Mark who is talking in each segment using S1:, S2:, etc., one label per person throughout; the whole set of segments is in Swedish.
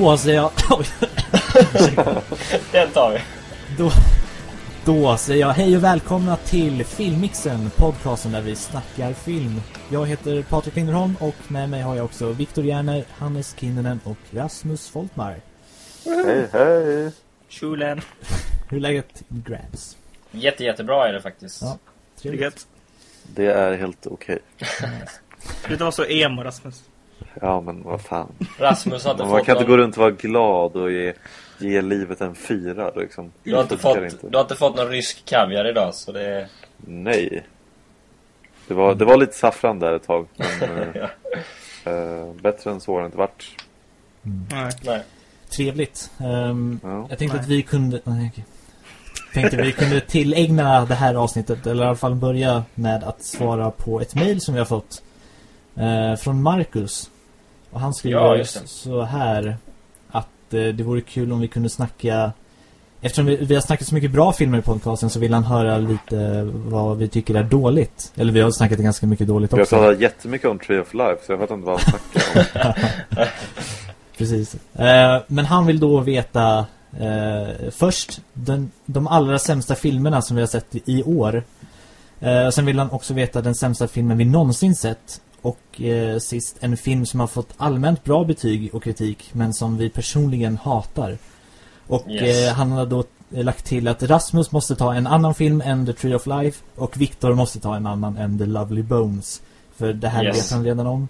S1: Då säger jag...
S2: Den tar vi.
S1: Då, då säger jag hej och välkomna till Filmmixen, podcasten där vi snackar film. Jag heter Patrik Linderholm och med mig har jag också Viktor Järner, Hannes Kinnenen och Rasmus Foltmar.
S3: Hej, hej!
S4: Schulen.
S1: Hur är läget Grabs?
S2: Jätte, jättebra är det faktiskt.
S1: Ja. Trevligt.
S3: Det är helt okej.
S4: Sluta vara så emo Rasmus.
S3: Ja, men vad fan.
S2: Rasmus inte
S3: Man
S2: fått
S3: kan inte
S2: någon...
S3: gå runt och vara glad och ge, ge livet en fyra liksom.
S2: Du har, inte fått,
S3: inte.
S2: du har inte fått någon rysk kaviar idag så det är...
S3: Nej. Det var, det var lite saffran där ett tag. Men, eh,
S2: Ja.
S3: eh, bättre än så har det inte varit.
S4: Nej.
S2: Nej.
S1: Trevligt. Ehm,
S3: Ja.
S1: jag tänkte
S4: Nej.
S1: att vi kunde... Nej, okej. tänkte vi kunde tillägna det här avsnittet, eller i alla fall börja med att svara på ett mejl som vi har fått eh, från Marcus. Och han skriver
S2: Ja,
S1: så här att eh, det vore kul om vi kunde snacka... Eftersom vi, vi har snackat så mycket bra filmer i podcasten så vill han höra lite vad vi tycker är dåligt. Eller vi har snackat ganska mycket dåligt
S3: Jag
S1: också.
S3: pratar jättemycket om Tree of Life så jag vet inte vad han snackar om.
S1: Precis. Eh, men han vill då veta eh, först den, de allra sämsta filmerna som vi har sett i, i år. Eh, sen vill han också veta den sämsta filmen vi någonsin sett. Och eh, sist en film som har fått allmänt bra betyg och kritik men som vi personligen hatar. Och
S2: Yes.
S1: eh, han har då eh, lagt till att Rasmus måste ta en annan film än The Tree of Life och Viktor måste ta en annan än The Lovely Bones. För det här
S2: Yes.
S1: vet han redan om.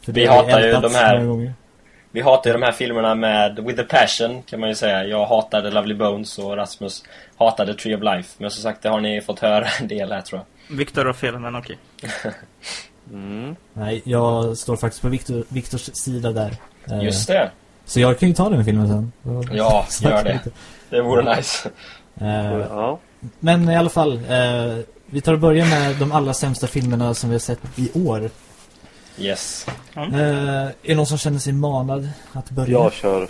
S1: För
S2: Vi hatar ju de här-. Vi hatar ju de här filmerna med With a Passion kan man ju säga. Jag hatade Lovely Bones och Rasmus hatade Tree of Life. Men som sagt, det har ni fått höra en del här tror jag.
S4: Viktor har fel, men okej.
S3: Mm.
S1: Nej, jag står faktiskt på Victor, Victors sida där. Eh,
S2: Just det.
S1: Så jag kan ju ta den filmen sen.
S2: Ja, gör det.
S1: lite.
S2: Det vore nice.
S1: Eh,
S3: Ja.
S1: men i alla fall, eh, vi tar och börjar med de allra sämsta filmerna som vi har sett i år.
S2: Yes.
S1: Eh, är det någon som känner sig manad att börja?
S3: Jag kör.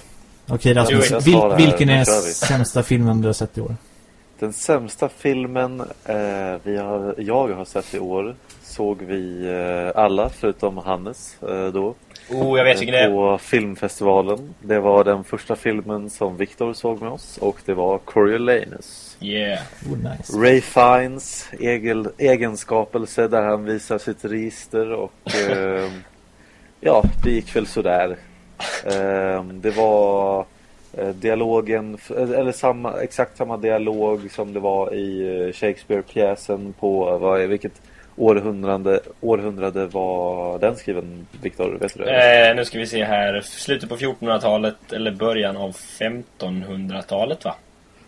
S1: Okej Rasmus, vil, vilken är sämsta filmen du har sett i år?
S3: Den sämsta filmen eh, vi har, jag har sett i år såg vi eh, alla förutom Hannes eh, då.
S2: Oh, jag vet vilken det
S3: på filmfestivalen. Det var den första filmen som Viktor såg med oss och det var Coriolanus.
S2: Yeah.
S1: Oh, nice.
S3: Ray Fiennes egel, egenskapelse där han visar sitt register och eh, ja, det gick väl sådär. Eh, det var dialogen, eller samma, exakt samma dialog som det var i Shakespeare-pjäsen på, vad, är- vilket århundrade, århundrade var den skriven, Viktor? Vet du?
S2: Eh, nu ska vi se här. Slutet på 1400-talet eller början av 1500-talet va?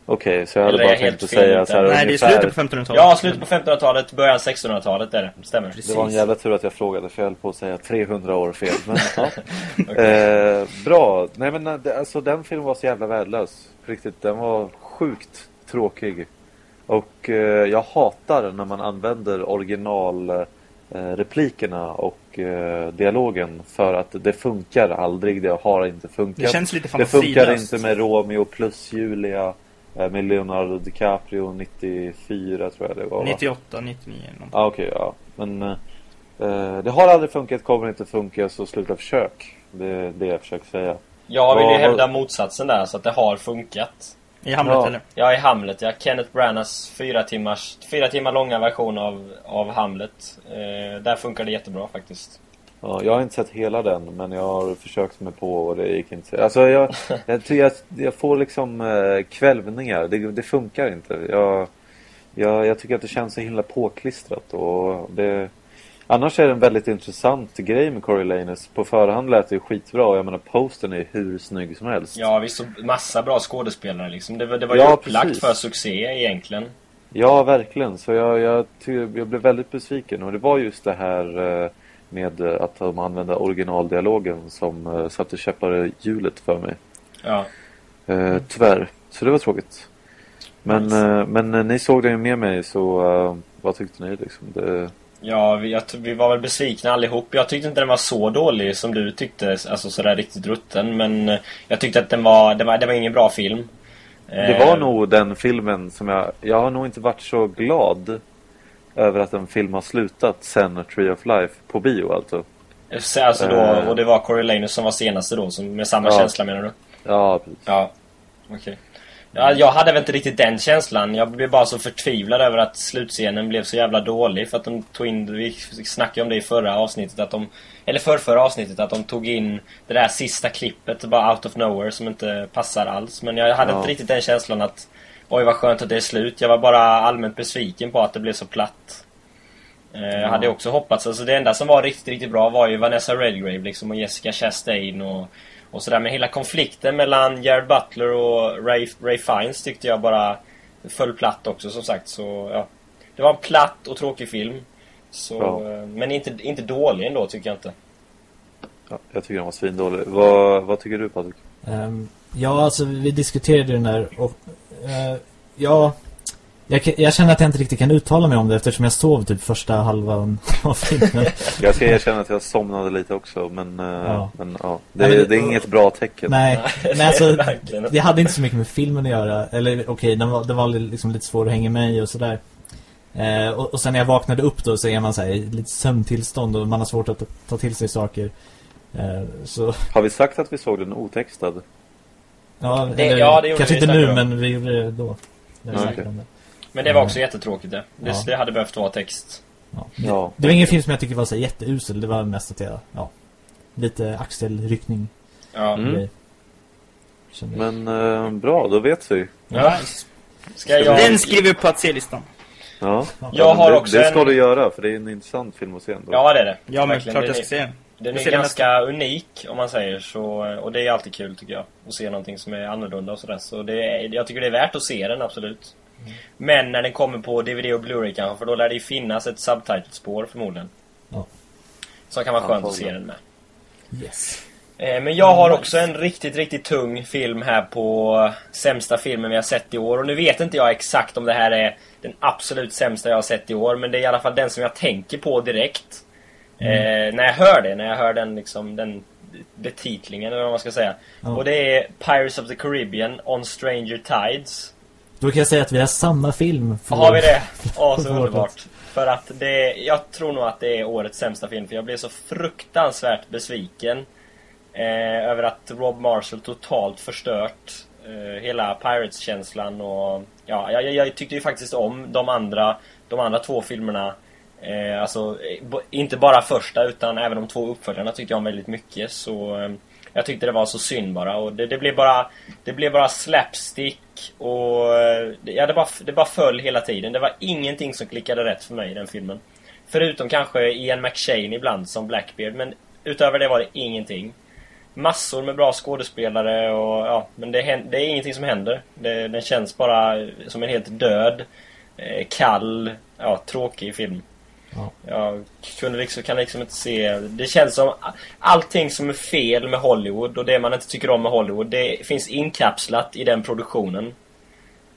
S3: Okej, så jag hade
S2: Eller
S3: bara
S2: är jag helt
S3: tänkt att
S2: fel
S3: säga så här
S4: Nej, det är
S3: ungefär-
S4: slutet på 1500-talet.
S2: Ja, slutet på 1500-talet, början 1600-talet är det. Stämmer.
S3: Det var en jävla tur att jag frågade för jag höll på att säga 300 år fel. Men, ja.
S2: Okej.
S3: eh, bra. Nej men eh, alltså den filmen var så jävla värdelös. Riktigt, den var sjukt tråkig. Och eh, jag hatar när man använder original eh, och eh, dialogen för att det funkar aldrig. Det har inte funkat.
S4: Det känns lite
S3: Det funkar inte med Romeo plus Julia eh, med Leonardo DiCaprio 94 tror jag det var. va?
S4: 98, 99 eller.
S3: Ja, okej, ja. Men eh, eh, det har aldrig funkat, kommer inte funka, så sluta försök. Det är det jag försöker säga.
S2: Jag vill ju hävda motsatsen där, så att det har funkat.
S4: I Hamlet
S3: Ja.
S4: eller?
S2: Ja, i Hamlet, ja. Kenneth Branaghs fyra timmars, fyra timmar långa version av, av Hamlet. Eh, där funkar det jättebra faktiskt.
S3: Ja, jag har inte sett hela den, men jag har försökt mig på och det gick inte. Alltså jag, jag, jag, jag får liksom eh, kvällningar, det, det funkar inte. Jag, jag, jag tycker att det känns så himla påklistrat och det... Annars är det en väldigt intressant grej med Coriolanus. På förhand lät det ju skitbra och jag menar posten är hur snygg som helst.
S2: Ja, visst, så massa bra skådespelare liksom. Det, var- det var
S3: Ja,
S2: ju upplagt
S3: precis.
S2: för succé egentligen.
S3: Ja, verkligen. Så jag, jag, jag blev väldigt besviken. Och det var just det här eh, med att de använde originaldialogen som eh, satte käppar i hjulet för mig.
S2: Ja.
S3: Eh, tyvärr. Så det var tråkigt. Men,
S2: Nice.
S3: men ni såg den ju med mig så vad tyckte ni liksom? Det,
S2: Ja, vi, jag, vi var väl besvikna allihop. Jag tyckte inte den var så dålig som du tyckte, alltså sådär riktigt rutten. Men eh, jag tyckte att den var, det var, det var ingen bra film.
S3: det
S2: Eh,
S3: var nog den filmen som jag... Jag har nog inte varit så glad över att en film har slutat sen Tree of Life på bio alltså.
S2: Alltså då,
S3: Eh.
S2: och det var Coriolanus som var senaste då, som, med samma
S3: Ja.
S2: känsla menar du?
S3: Ja, precis.
S2: Ja, okej. Ja, jag hade väl inte riktigt den känslan. Jag blev bara så förtvivlad över att slutscenen blev så jävla dålig. För att de tog in, vi snackade om det i förra avsnittet, att de... Eller för förra avsnittet, att de tog in det där sista klippet bara out of nowhere som inte passar alls. Men jag hade
S3: Ja.
S2: inte riktigt den känslan att Oj vad skönt att det är slut. Jag var bara allmänt besviken på att det blev så platt. Eh, Jag hade också hoppats, alltså det enda som var riktigt, riktigt bra var ju Vanessa Redgrave liksom och Jessica Chastain och, och sådär. Men hela konflikten mellan Jared Butler och Ray, Ray Fiennes tyckte jag bara föll platt också som sagt. Så ja, det var en platt och tråkig film. Så,
S3: Ja.
S2: eh, Men inte, inte dålig ändå tycker jag inte.
S3: Ja, jag tycker den var svindålig. Vad, vad tycker du Patrik?
S1: Ehm, ja, alltså vi diskuterade den där och eh, ja, jag, jag känner att jag inte riktigt kan uttala mig om det eftersom jag sov typ första halvan av filmen.
S3: Jag ska erkänna att jag somnade lite också, men eh,
S1: Ja.
S3: men, ja. Det,
S1: Nej, men-
S3: det är inget bra tecken.
S1: Nej, men alltså det hade inte så mycket med filmen att göra. Eller okej, den var, det var liksom lite svår att hänga med i och sådär. Eh, och, och sen när jag vaknade upp då så är man så här, i lite sömntillstånd och man har svårt att ta, till sig saker. Eh, så,
S3: Har vi sagt att vi såg den otextad?
S1: ja,
S2: Det-
S1: eller,
S2: ja, det
S1: kanske inte nu,
S2: om.
S1: men vi gjorde det då. När vi snackade
S3: okej.
S1: om det.
S2: Men det var också jättetråkigt det. Det,
S1: Ja.
S2: det hade behövt vara text.
S1: Ja.
S3: Ja.
S1: Det var ingen film som jag tycker var så jätteusel. Det var mest att jag, ja, lite axelryckning.
S2: Ja.
S3: Mm. Men eh, bra, då vet vi.
S2: ja. Ska jag...
S4: Den skriver på att se-listan.
S3: Ja.
S2: Jag har
S3: det,
S2: också
S3: Det ska
S2: en-
S3: du göra, för det är en intressant film att se ändå.
S2: Ja, det är det.
S4: Ja, men
S2: Verkligen.
S4: klart
S2: Den
S4: jag
S2: är-
S4: ska se den.
S2: Den är ganska unik om man säger så. Och det är alltid kul tycker jag. Att se någonting som är annorlunda och sådär. Så det är, jag tycker det är värt att se den absolut.
S1: Mm.
S2: Men när den kommer på DVD och Blu-ray kanske. För då lär det ju finnas ett subtitle-spår förmodligen.
S1: Ja.
S2: Så kan vara skönt att se den med.
S1: Yes.
S2: Eh, Men jag har också en riktigt, riktigt tung film här på sämsta filmen vi har sett i år. Och nu vet inte jag exakt om det här är den absolut sämsta jag har sett i år. Men det är i alla fall den som jag tänker på direkt. Eh, när jag hör det, när jag hör den liksom, den betitlingen eller vad man ska säga.
S1: Ja.
S2: Och det är Pirates of the Caribbean On Stranger Tides.
S1: Då kan jag säga att vi har samma film. för-
S2: Har vi det? Åh, så underbart. För att det, jag tror nog att det är årets sämsta film. För jag blev så fruktansvärt besviken. Eh, över att Rob Marshall totalt förstört eh, hela Pirates-känslan och... Ja, jag, jag, tyckte ju faktiskt om de andra, de andra två filmerna. Eh, alltså, eh, inte bara första utan även de två uppföljarna tyckte jag om väldigt mycket. Så eh, jag tyckte det var så synd bara. Och det, det blev bara Det blev bara slapstick och... Eh, ja, det bara, det bara föll hela tiden. Det var ingenting som klickade rätt för mig i den filmen. Förutom kanske Ian McShane ibland som Blackbeard. Men utöver det var det ingenting. Massor med bra skådespelare och ja, men det, det är ingenting som händer. Det, den känns bara som en helt död, eh, kall, ja, tråkig film.
S1: Ja.
S2: Jag kunde liksom, kan liksom inte se... Det känns som allting som är fel med Hollywood och det man inte tycker om med Hollywood, det finns inkapslat i den produktionen.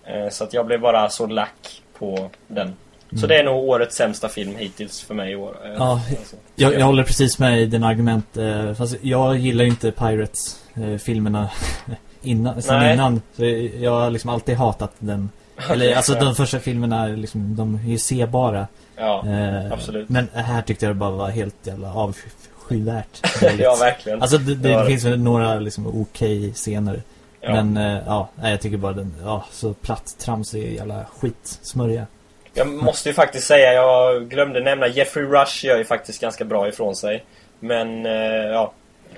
S2: Eh, Så att jag blev bara så lack på den. Så det är nog årets sämsta film hittills för mig i år. Eh,
S1: Ja,
S2: alltså.
S1: Jag, jag håller precis med i dina argument. Eh, fast jag gillar inte Pirates-filmerna innan, sen
S2: Nej.
S1: innan. Så jag har liksom alltid hatat den. Eller alltså de första filmerna, liksom, de är ju sebara.
S2: Ja,
S1: Eh,
S2: absolut.
S1: Men här tyckte jag det bara var helt jävla avskyvärt.
S2: ja verkligen.
S1: Alltså det, det,
S2: det-
S1: finns väl några liksom okej scener.
S2: Ja.
S1: Men eh, ja, jag tycker bara den, ja, så platt tramsig jävla skitsmörja.
S2: Jag måste ju faktiskt säga, jag glömde nämna Jeffrey Rush gör ju faktiskt ganska bra ifrån sig. Men, eh, ja.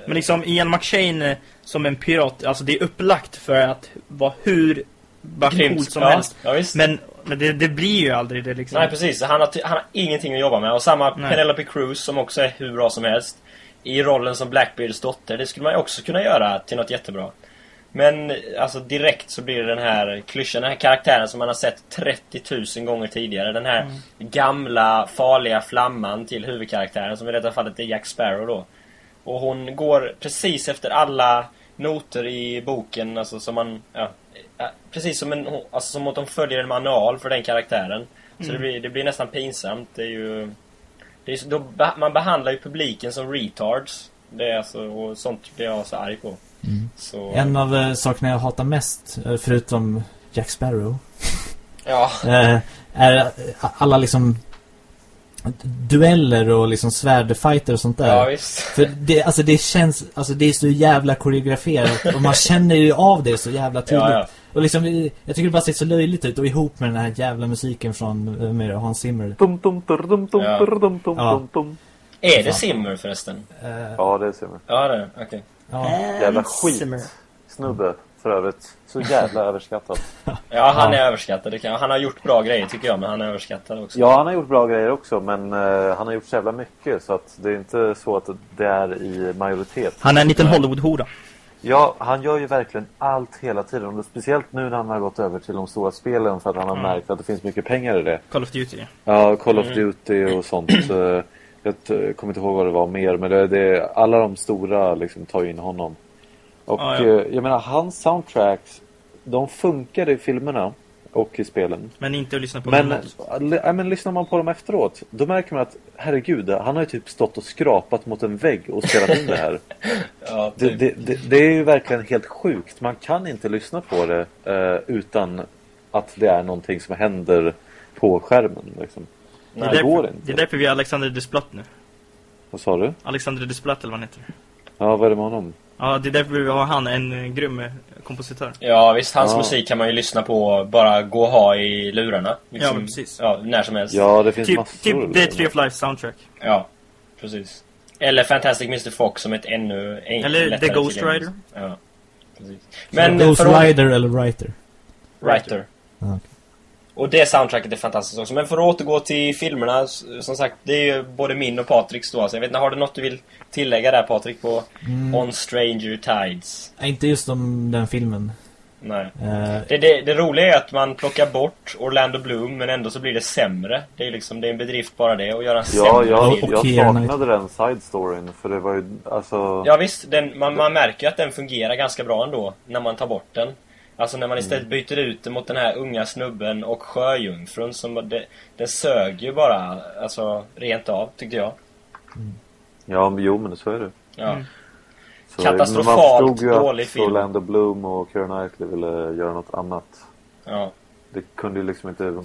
S4: Men liksom Ian McShane eh, som en pirat, alltså det är upplagt för att vara hur bara coolt som
S2: ja,
S4: helst.
S2: Ja, visst.
S4: Men, men det, det blir ju aldrig det liksom.
S2: Nej precis, han har, han har ingenting att jobba med. Och samma
S4: Nej.
S2: Penelope Cruz som också är hur bra som helst. I rollen som Blackbeards dotter. Det skulle man ju också kunna göra till något jättebra. Men alltså direkt så blir det den här klyschan, den här karaktären som man har sett 30 000 gånger tidigare. Den här gamla farliga flamman till huvudkaraktären som i detta fallet är Jack Sparrow då. Och hon går precis efter alla noter i boken, alltså som man... Ja, precis som en... Alltså som att de följer en manual för den karaktären. Så det, blir, det blir nästan pinsamt. Det är ju... Det är, då, man behandlar ju publiken som retards. Det är alltså, och sånt blir jag så arg på. Så,
S1: En av eh, sakerna jag hatar mest, eh, förutom Jack Sparrow,
S2: Ja,
S1: eh, är alla liksom dueller och liksom svärdfighter och sånt där.
S2: Ja, visst.
S1: För det, alltså det känns, alltså det är så jävla koreograferat och man känner ju av det så jävla tydligt.
S2: Ja, ja.
S1: Och liksom, jag tycker det bara ser så löjligt ut och ihop med den här jävla musiken från eh, med Hans Zimmer.
S3: Dum, dum, dur, dum, dum,
S2: Ja.
S3: dur, dum, dum,
S1: Ja.
S3: dum.
S2: Är det Simmer förresten?
S1: Eh,
S3: Ja, det ser man.
S2: Ja, det är. Okej.
S1: ja.
S3: Jävla skit.
S4: Zimmer.
S3: Snubbe, för övrigt. Så jävla överskattad.
S2: Ja, han
S1: Ja.
S2: är överskattad. Det kan, han har gjort bra grejer tycker jag, men han är överskattad också.
S3: Ja, han har gjort bra grejer också, men eh, han har gjort så jävla mycket så att det är inte så att det är i majoritet.
S4: Han är en liten Hollywood-hora.
S3: Ja, han gör ju verkligen allt hela tiden. Och speciellt nu när han har gått över till de stora spelen för att han har
S4: Mm.
S3: märkt att det finns mycket pengar i det.
S4: Call of Duty.
S3: Ja, Call of
S2: Mm.
S3: Duty och sånt. eh, Jag kommer inte ihåg vad det var mer, men det, det, alla de stora liksom tar in honom. Och
S4: Ja, ja.
S3: eh, jag menar, hans soundtracks, de funkar i filmerna och i spelen.
S4: Men inte att lyssna på
S3: Men,
S4: normalt.
S3: äh, men lyssnar man på dem efteråt, då märker man att herregud, han har ju typ stått och skrapat mot en vägg och spelat in det här.
S2: Ja,
S3: Det,
S2: typ.
S3: det, det, det är ju verkligen helt sjukt. Man kan inte lyssna på det eh, utan att det är någonting som händer på skärmen. Liksom.
S4: Det är,
S3: det går
S4: därför,
S3: inte.
S4: det är därför vi har Alexander Desplat nu.
S3: Vad sa du?
S4: Alexander Desplat eller vad han heter.
S3: Ja, vad är det med honom?
S4: Ja, det är därför vi har han, en eh, grym eh, kompositör.
S2: Ja, visst. Hans
S3: Ja.
S2: musik kan man ju lyssna på bara gå och ha i lurarna.
S4: Ja, men precis.
S2: Ja, när som helst.
S3: Ja, det finns
S4: Typ,
S3: massor.
S4: typ The Tree of Life soundtrack.
S2: Ja, precis. Eller Fantastic Mr. Fox som ett ännu en,
S4: Eller The Ghost. Rider.
S2: Ja, precis.
S1: Men Ghost
S2: för
S1: Rider eller Writer?
S2: Writer.
S1: Ja, okej.
S2: Och det soundtracket är fantastiskt också. Men för att återgå till filmerna, som sagt, det är ju både min och Patriks då. Så jag vet inte, har du något du vill tillägga där Patrik på
S1: Mm.
S2: On Stranger Tides?
S1: Nej, Inte just om den filmen.
S2: Nej.
S1: Eh,
S2: Det, det, det roliga är att man plockar bort Orlando Bloom men ändå så blir det sämre. Det är liksom, det är en bedrift bara det att göra en
S3: Ja,
S2: sämre
S3: jag,
S1: och
S3: jag
S1: Keira
S3: saknade den side storyn för det var ju alltså...
S2: Ja visst, den, man, man märker ju att den fungerar ganska bra ändå när man tar bort den. Alltså när man istället
S3: Mm.
S2: byter ut det mot den här unga snubben och sjöjungfrun som det, den sög ju bara, alltså rent av tyckte jag.
S3: Ja, men jo, men så är det.
S2: Ja.
S4: Mm.
S3: Så,
S2: Katastrofalt
S3: man förstod ju
S2: dålig
S3: att
S2: film.
S3: Orlando Bloom och Keira Knightley ville göra något annat.
S2: ja.
S3: Det kunde ju liksom inte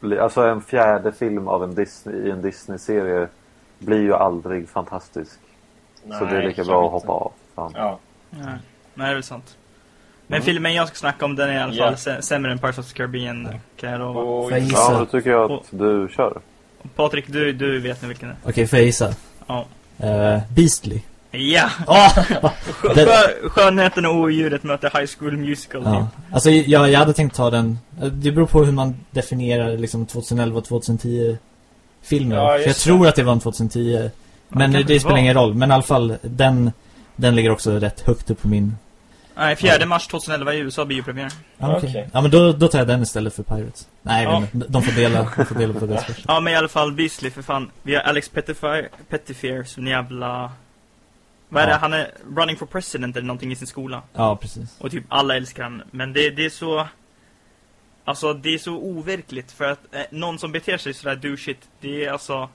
S3: bli... Alltså en fjärde film av en Disney, i en Disney-serie blir ju aldrig fantastisk. så det är lika bra att
S2: inte.
S3: hoppa av. Fan.
S2: Ja.
S4: Nej, Nej det är sant. Men filmen jag ska snacka om den är i alla fall sä- sämre än Pirates of the Caribbean kan jag lova.
S2: Och,
S3: Ja, då tycker jag att du kör.
S4: Patrik, du, du vet nu vilken det är.
S1: Okej, får jag gissa?
S4: Ja.
S1: Eh, Beastly.
S4: Ja!
S1: Ah!
S4: Skö- Skönheten och odjuret möter High School Musical.
S1: Ja. Alltså jag, jag hade tänkt ta den eh, Det beror på hur man definierar liksom 2011 2010 filmer
S2: Ja,
S1: För jag
S2: det.
S1: tror att det var en 2010 Men det,
S4: det
S1: spelar ingen roll Men i alla fall Den Den ligger också rätt högt upp på min
S4: Nej, 4 mars 2011 i USA biopremiär.
S1: Ja, okej.
S2: Okej.
S1: ja men då, då tar jag den istället för Pirates Nej,
S4: Ja.
S1: inte. de får dela, de får dela på det först
S4: Ja, men i alla fall Beasley för fan. Vi har Alex Pettifer, Pettifer som jävla... Vad är
S1: Ja.
S4: det? Han är running for president eller någonting i sin skola.
S1: Ja, precis
S4: Och typ alla älskar han. Men det, det är så... Alltså det är så overkligt för att eh, någon som beter sig sådär douchigt, det är alltså...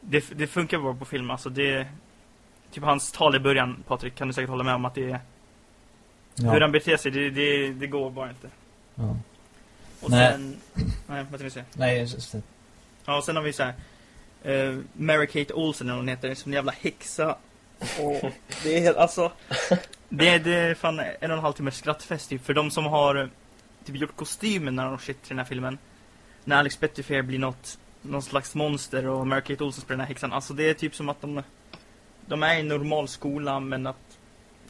S4: Det, det funkar bara på film, alltså det... Typ hans tal i början, Patrik, kan du säkert hålla med om att det är...
S1: ja.
S4: Hur han beter sig, det, det, det går bara inte.
S1: ja.
S4: Och
S1: Nej.
S4: sen... Nej, vad tänkte jag säga?
S1: Nej, just det.
S4: Ja, och sen har vi så här. Uh, Mary-Kate Olsen eller hon heter, som en jävla häxa. Och det är helt, alltså. Det, det är fan en och en halv timme skrattfest typ. För de som har eh, typ gjort kostymen när de shit till den här filmen. När Alex Pettyfer blir något, någon slags monster och Mary-Kate Olsen spelar den här häxan. Alltså det är typ som att de, de är i en normal skola men att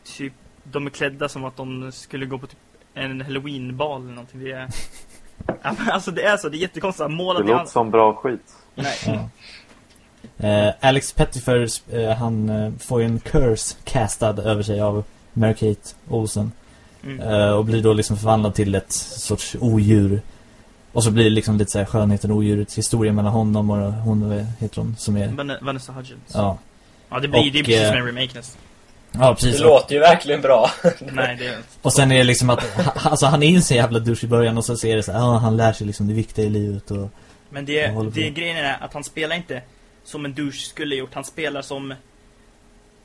S4: typ de är klädda som att de skulle gå på typ en halloween-bal eller någonting. Det är, ja, men alltså det är så, det är jättekonstigt.
S3: Det
S4: Målat i
S3: låter
S4: hand-
S3: som bra skit.
S4: Nej.
S1: Ja. Eh, Alex Pettifer, eh, han eh, får ju en curse castad över sig av Mary-Kate Olsen.
S4: Mm.
S1: Eh, och blir då liksom förvandlad till ett sorts odjur. Och så blir det liksom lite så här skönheten och odjurets historia mellan honom och hon, vad heter hon, som är...
S4: Van- Vanessa Hudgens. Ja,
S1: Ja,
S4: det blir
S1: Och,
S4: det är precis
S1: eh,
S4: som en remake nästan.
S1: Ja
S2: Det
S1: precis.
S2: låter ju verkligen bra.
S4: Nej, det är
S1: Och sen är det liksom att, alltså han är ju så jävla douche i början och så ser det så här, han lär sig liksom det viktiga i livet och...
S4: Men det,
S1: på.
S4: det grejen är att han spelar inte som en douche skulle gjort. Han spelar som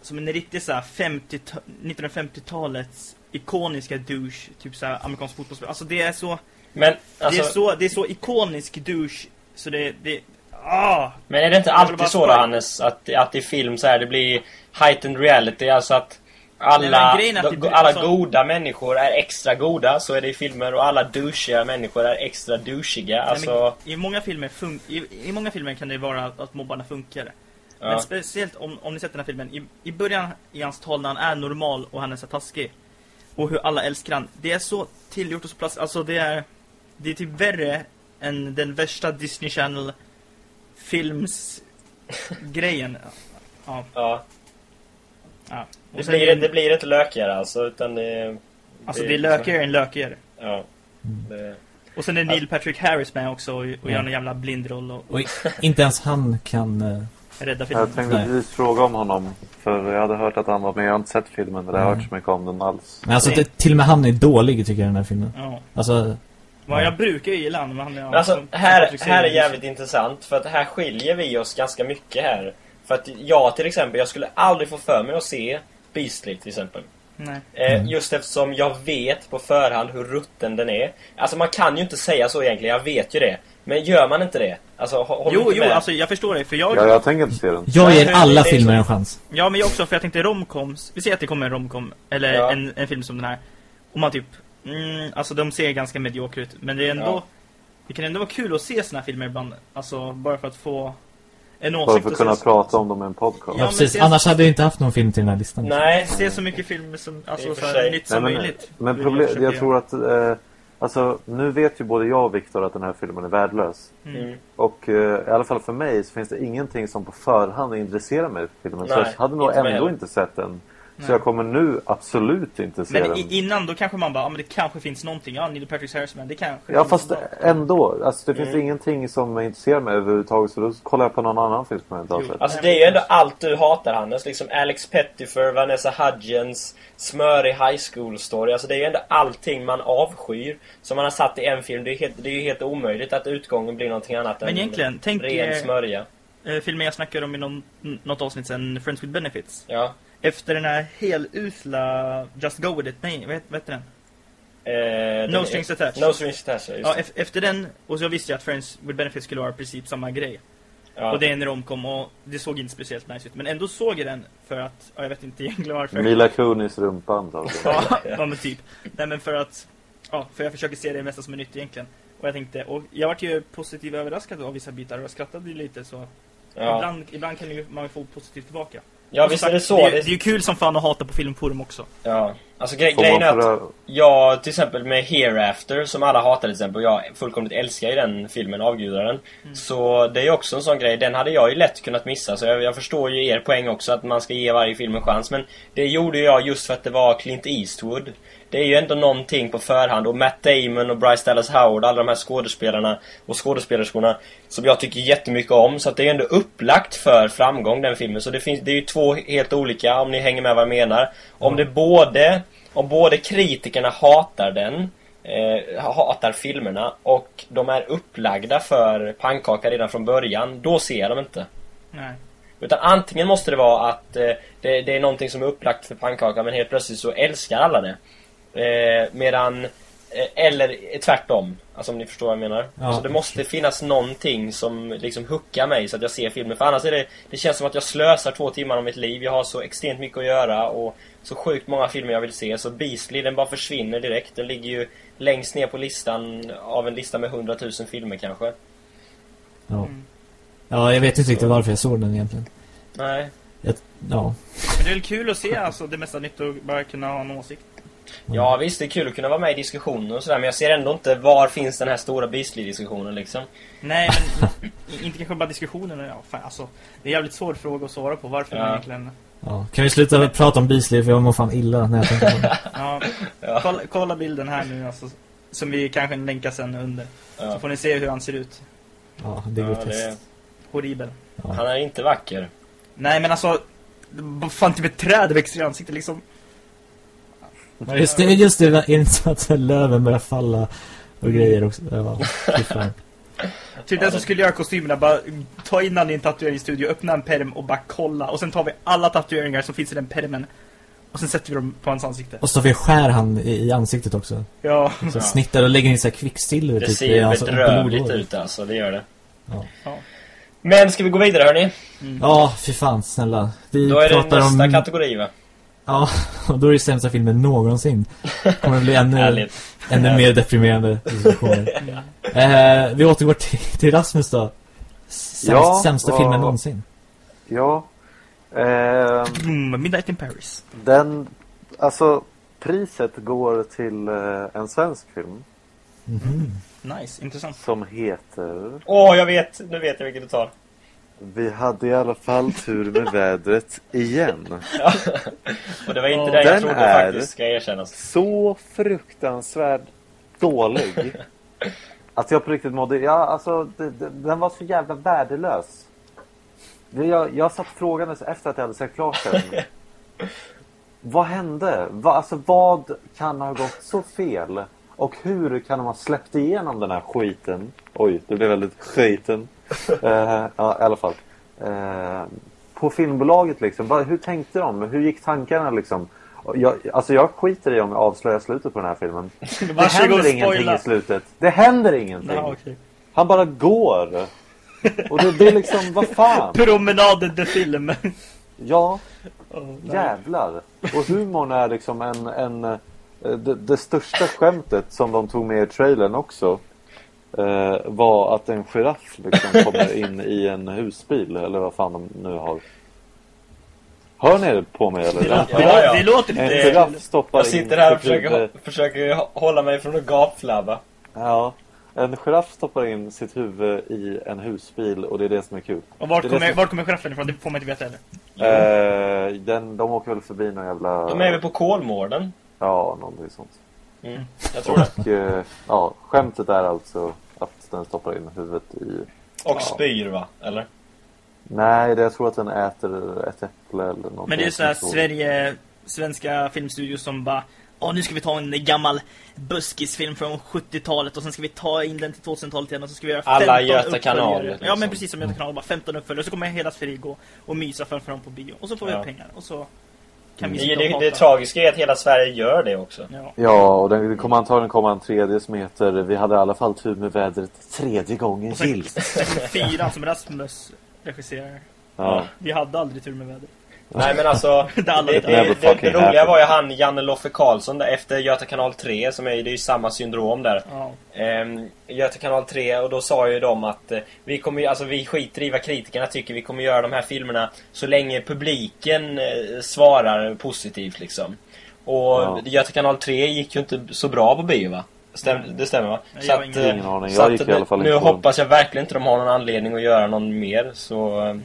S4: som en riktig så här 50 ta- 1950-talets ikoniska douche, typ så här amerikansk fotbollsspelare. Alltså det är så
S2: Men
S4: det
S2: alltså,
S4: är så det är så ikonisk douche så det det Ah,
S2: Men är det inte alltid så då. Hannes? Att, att i film så här det blir heightened reality, alltså att alla,
S4: men att
S2: alla
S4: alltså-
S2: goda människor är extra goda, så är det i filmer, och alla douchiga människor är extra douchiga.
S4: nej,
S2: Alltså,
S4: men I många filmer i, I många filmer kan det vara att, mobbarna funkar. Men
S2: ja.
S4: speciellt om, om ni sett den här filmen, i, i början i hans tal när han är normal och han är så taskig. Och hur alla älskar han. Det är så tillgjort och så plats, alltså det är Det är typ värre än den värsta Disney Channel films grejen. Ja,
S2: ja.
S4: Ja.
S2: Det,
S4: sen
S2: blir, det blir inte lökigare alltså, utan det...
S4: Alltså det är lökigare än lökigare.
S2: Ja. Det,
S4: Och sen är Neil Patrick Harris med också och, och
S1: Ja.
S4: gör en jävla blindroll och
S1: Och inte ens han kan... eh,
S4: rädda filmen.
S3: Jag tänkte precis fråga om honom. För jag hade hört att han var med. Jag har inte sett filmen. Eller jag har hört så mycket om den alls.
S1: Men alltså det, till och med han är dålig tycker jag i den här filmen.
S4: Ja.
S1: Alltså,
S4: Vad jag brukar ju gilla honom, men han är...
S2: Alltså, här, här är jävligt intressant, för att här skiljer vi oss ganska mycket här. För att jag till exempel, jag skulle aldrig få för mig att se Beastly till exempel.
S4: Nej.
S2: Eh,
S1: Mm.
S2: Just eftersom jag vet på förhand hur rutten den är. Alltså man kan ju inte säga så egentligen, jag vet ju det. Men gör man inte det? Alltså, hå- håller du
S4: Jo,
S2: inte
S4: jo,
S2: med?
S4: alltså jag förstår det, för jag...
S3: Ja, jag tänker inte se den.
S1: jag ger alla
S2: det
S1: filmer en chans.
S4: Ja, men jag också, för jag tänkte romcoms. Vi säger att det kommer en romcom, eller
S2: Ja.
S4: en, en film som den här. Och man typ, mm, alltså de ser ganska mediokra ut. Men det är ändå,
S2: Ja.
S4: det kan ändå vara kul att se såna här filmer ibland. Alltså, bara för att få en
S3: Bara
S4: åsikt
S3: för att
S4: och
S3: kunna
S4: se,
S3: prata om dem i en podcast.
S1: Ja,
S4: men
S1: precis.
S4: det-
S1: Annars hade jag inte haft någon film till den här listan.
S2: Nej.
S4: se så mycket filmer som, alltså så
S2: för
S4: här, nytt som
S3: Nej, men,
S4: möjligt.
S3: men problem, jag tror att eh, Alltså nu vet ju både jag och Viktor att den här filmen är värdelös.
S4: Mm.
S2: Mm.
S3: Och eh, i alla fall för mig så finns det ingenting som på förhand intresserar mig för filmen. så
S2: Nej,
S3: jag hade nog ändå inte sett den. Så
S4: Nej.
S3: jag kommer nu absolut inte se
S4: Men
S3: den.
S4: i, innan då kanske man bara, ja men det kanske finns någonting. Ja, Neil Patrick Harris, men det kanske
S3: Ja fast
S4: något.
S3: ändå. Alltså det finns
S2: Mm.
S3: ingenting som intresserar mig överhuvudtaget. Så då kollar jag på någon annan film som jag inte har sett.
S2: Alltså det är ju ändå allt du hatar Hannes. Liksom Alex Pettyfer, Vanessa Hudgens, smörig high school story. Alltså det är ju ändå allting man avskyr. Som man har satt i en film. Det är ju helt, det är ju helt omöjligt att utgången blir någonting annat
S4: Men
S2: än
S4: egentligen, tänk
S2: ren
S4: eh,
S2: smörja.
S4: eh, filmen jag snackade om i någon, något avsnitt sen, Friends with Benefits.
S2: Ja.
S4: Efter den här helusla Just Go With It, nej, vad heter, den?
S2: Eh,
S4: No
S2: den-
S4: Strings Attached.
S2: No Strings Attached,
S4: Ja,
S2: det.
S4: ef- efter den, och så visste jag att Friends with Benefits skulle vara i princip samma grej.
S2: ja.
S4: Och det är en romcom och det såg inte speciellt nice ut. Men ändå såg jag den för att, ja, jag vet inte egentligen varför.
S3: Mila Kunis rumpa antagligen.
S4: Ja, ja men typ. Nej men för att, ja, för jag försöker se det mesta som är nytt egentligen. Och jag tänkte, och jag vart ju positivt överraskad av vissa bitar och jag skrattade lite så.
S2: ja.
S4: Ibland, ibland kan ju man ju få positivt tillbaka.
S2: Ja, visst är det så.
S4: Det,
S2: det
S4: är ju kul som fan att hata på filmforum också.
S2: ja. Alltså gre
S3: Får
S2: grejen är att
S3: för,
S2: jag till exempel med Hereafter som alla hatar till exempel. Jag fullkomligt älskar ju den filmen, avgudar den.
S4: Mm.
S2: Så det är ju också en sån grej. Den hade jag ju lätt kunnat missa. Så jag, jag förstår ju er poäng också att man ska ge varje film en chans. Men det gjorde jag just för att det var Clint Eastwood. Det är ju ändå någonting på förhand. Och Matt Damon och Bryce Dallas Howard, alla de här skådespelarna och skådespelerskorna som jag tycker jättemycket om. Så att det är ändå upplagt för framgång den filmen. Så det, finns, det är ju två helt olika om ni hänger med vad jag menar. Om det både, om både kritikerna hatar den eh, hatar filmerna och de är upplagda för pannkaka redan från början, då ser jag dem inte.
S4: Nej.
S2: Utan antingen måste det vara att eh, det, det är någonting som är upplagt för pannkaka men helt plötsligt så älskar alla det. Eh, medan, eh, eller tvärtom. Alltså om ni förstår vad jag menar.
S1: Ja.
S2: Så det måste finnas någonting som liksom hookar mig så att jag ser filmen. För annars är det, det känns som att jag slösar två timmar av mitt liv. Jag har så extremt mycket att göra och så sjukt många filmer jag vill se. Så Beastly den bara försvinner direkt. Den ligger ju längst ner på listan av en lista med 100 000 filmer kanske.
S1: Ja.
S4: Mm.
S1: ja, jag vet inte riktigt varför jag såg den egentligen.
S2: Nej.
S1: Jag, ja.
S4: Men det är väl kul att se alltså det mesta nytt och bara kunna ha en åsikt.
S2: Ja visst, det är kul att kunna vara med i diskussioner och sådär men jag ser ändå inte var finns den här stora Beastly-diskussionen liksom.
S4: Nej, men inte kanske bara diskussionen. Ja, fan, alltså, det är en jävligt svår fråga att svara på varför
S2: Ja.
S4: man egentligen...
S1: ja. Kan vi sluta prata om Beasley för jag mår fan illa när jag tänker på det.
S4: Ja,
S2: Ja.
S4: kolla, kolla bilden här nu alltså, som vi kanske länkar sen under. Så
S2: Ja.
S4: får ni se hur han ser ut.
S1: Ja, det är
S2: Ja,
S1: groteskt.
S2: det,
S4: Horribel.
S1: Ja.
S2: han är inte vacker.
S4: Nej men alltså, fan typ ett träd växer i ansiktet liksom.
S1: Ja, just det, just det, är inte så att löven börjar falla och grejer också. Ja, fan.
S4: Typ den som skulle göra kostymerna, bara ta in han i en tatueringsstudio, öppna en perm och bara kolla. Och sen tar vi alla tatueringar som finns i den permen. Och sen sätter vi dem på hans ansikte.
S1: Och så vi skär han i, i ansiktet också.
S4: Ja.
S1: Så
S2: Ja.
S1: snittar och lägger in så här kvicksilver
S2: Det
S1: typ,
S2: ser
S1: hans
S2: bedrövligt ut alltså, det gör det.
S1: Ja.
S4: ja.
S2: Men ska vi gå vidare hörni?
S1: Ja, fy fan, snälla. Vi
S2: Då är det nästa
S1: om...
S2: kategori va?
S1: Ja, och då är det sämsta filmen någonsin. Kommer det bli ännu, ännu mer deprimerande diskussioner. eh, vi återgår till, till Rasmus då. Sämst,
S3: Ja,
S1: sämsta filmen någonsin.
S3: Ja. Ehm,
S4: Mm, Midnight in Paris.
S3: den, alltså priset går till eh, en svensk film
S1: Mhm.
S4: Nice, intressant.
S3: som heter
S2: Åh, jag vet! Nu vet jag vilket du tar.
S3: Vi hade i alla fall tur med vädret igen.
S2: Och det var inte
S4: Ja.
S2: den jag
S3: Den
S2: trodde
S3: är-
S2: faktiskt, ska erkännas.
S3: Så fruktansvärt dålig. Att jag på riktigt mådde... Ja, alltså, det, det, den var så jävla värdelös. Det- Jag, jag satt frågandes efter att jag hade sett klart den. Vad hände? Va, alltså, vad kan ha gått så fel? Och hur kan de ha släppt igenom den här skiten? Oj, det blev väldigt skiten. Eh, ja, i alla fall. Eh, på filmbolaget liksom, hur tänkte de? Hur gick tankarna liksom? Jag, alltså jag skiter i om jag avslöjar slutet på den här filmen. Det händer ingenting i slutet. Det händer ingenting.
S4: Ja, okej.
S3: Han bara går. Och det, det är liksom, vad fan?
S4: Promenaden the film.
S3: Ja,
S4: Oh,
S3: jävlar. Och humorn är liksom en, en eh, det, det största skämtet som de tog med i trailern också. Eh, var att en giraff liksom kommer in i en husbil eller vad fan de nu har. Hör ni på mig eller?
S2: Ja,
S4: det,
S2: ja.
S4: låter- det låter
S3: En
S4: lite...
S3: giraff stoppar
S2: Jag sitter här och
S3: sitt huvud-
S2: försöker, försöker hå- hålla mig från att gapflabba.
S3: Ja, en giraff stoppar in sitt huvud i en husbil och det är det som är kul.
S4: Och vart kommer,
S3: som-
S4: vart kommer giraffen ifrån? Det får man inte veta heller.
S3: Eh, den, de åker väl förbi någon jävla...
S2: De är väl på Kolmården?
S3: Ja, någonting sånt.
S2: Mm, jag tror det.
S3: Och eh, ja, skämtet är alltså att den stoppar in huvudet i...
S2: Och
S3: Ja.
S2: spyr va? Eller?
S3: Nej, det, jag tror att den äter ett äpple eller någonting.
S4: Men det är så här
S3: sånt.
S4: Sverige, svenska filmstudios som bara Åh, nu ska vi ta en gammal buskisfilm från 70-talet och sen ska vi ta in den till 2000-talet igen och så ska vi göra
S2: Alla
S4: 15
S2: Göta kanal, liksom.
S4: Ja, men precis som Göta kanal, bara 15 uppföljare. Och så kommer hela Sverige gå och mysa framför dem på bio. Och så får vi
S2: Ja.
S4: pengar. Och så kan vi och
S2: det, det tragiska är att hela Sverige gör det också.
S4: Ja.
S3: Ja, och den, det kommer antagligen komma en tredje som heter Vi hade i alla fall tur med vädret tredje gången gillt.
S4: fyran som Rasmus regisserar.
S3: Ja.
S4: Vi hade aldrig tur med vädret.
S2: Nej men alltså, det,
S4: Det
S2: det, det, roliga var ju han Janne Loffe Karlsson där, efter Göta kanal 3 som är, det är ju samma syndrom där.
S4: Ja.
S2: Ehm, Göta kanal 3 och då sa ju de att eh, vi kommer ju, alltså vi skiter i vad kritikerna tycker, vi kommer göra de här filmerna så länge publiken eh, svarar positivt liksom. Och
S3: Ja.
S2: Göta kanal 3 gick ju inte så bra på bio va? Stäm, det stämmer va?
S4: Jag
S2: Så att, eh, så att nu hoppas jag verkligen inte de har någon anledning att göra någon mer så... eh,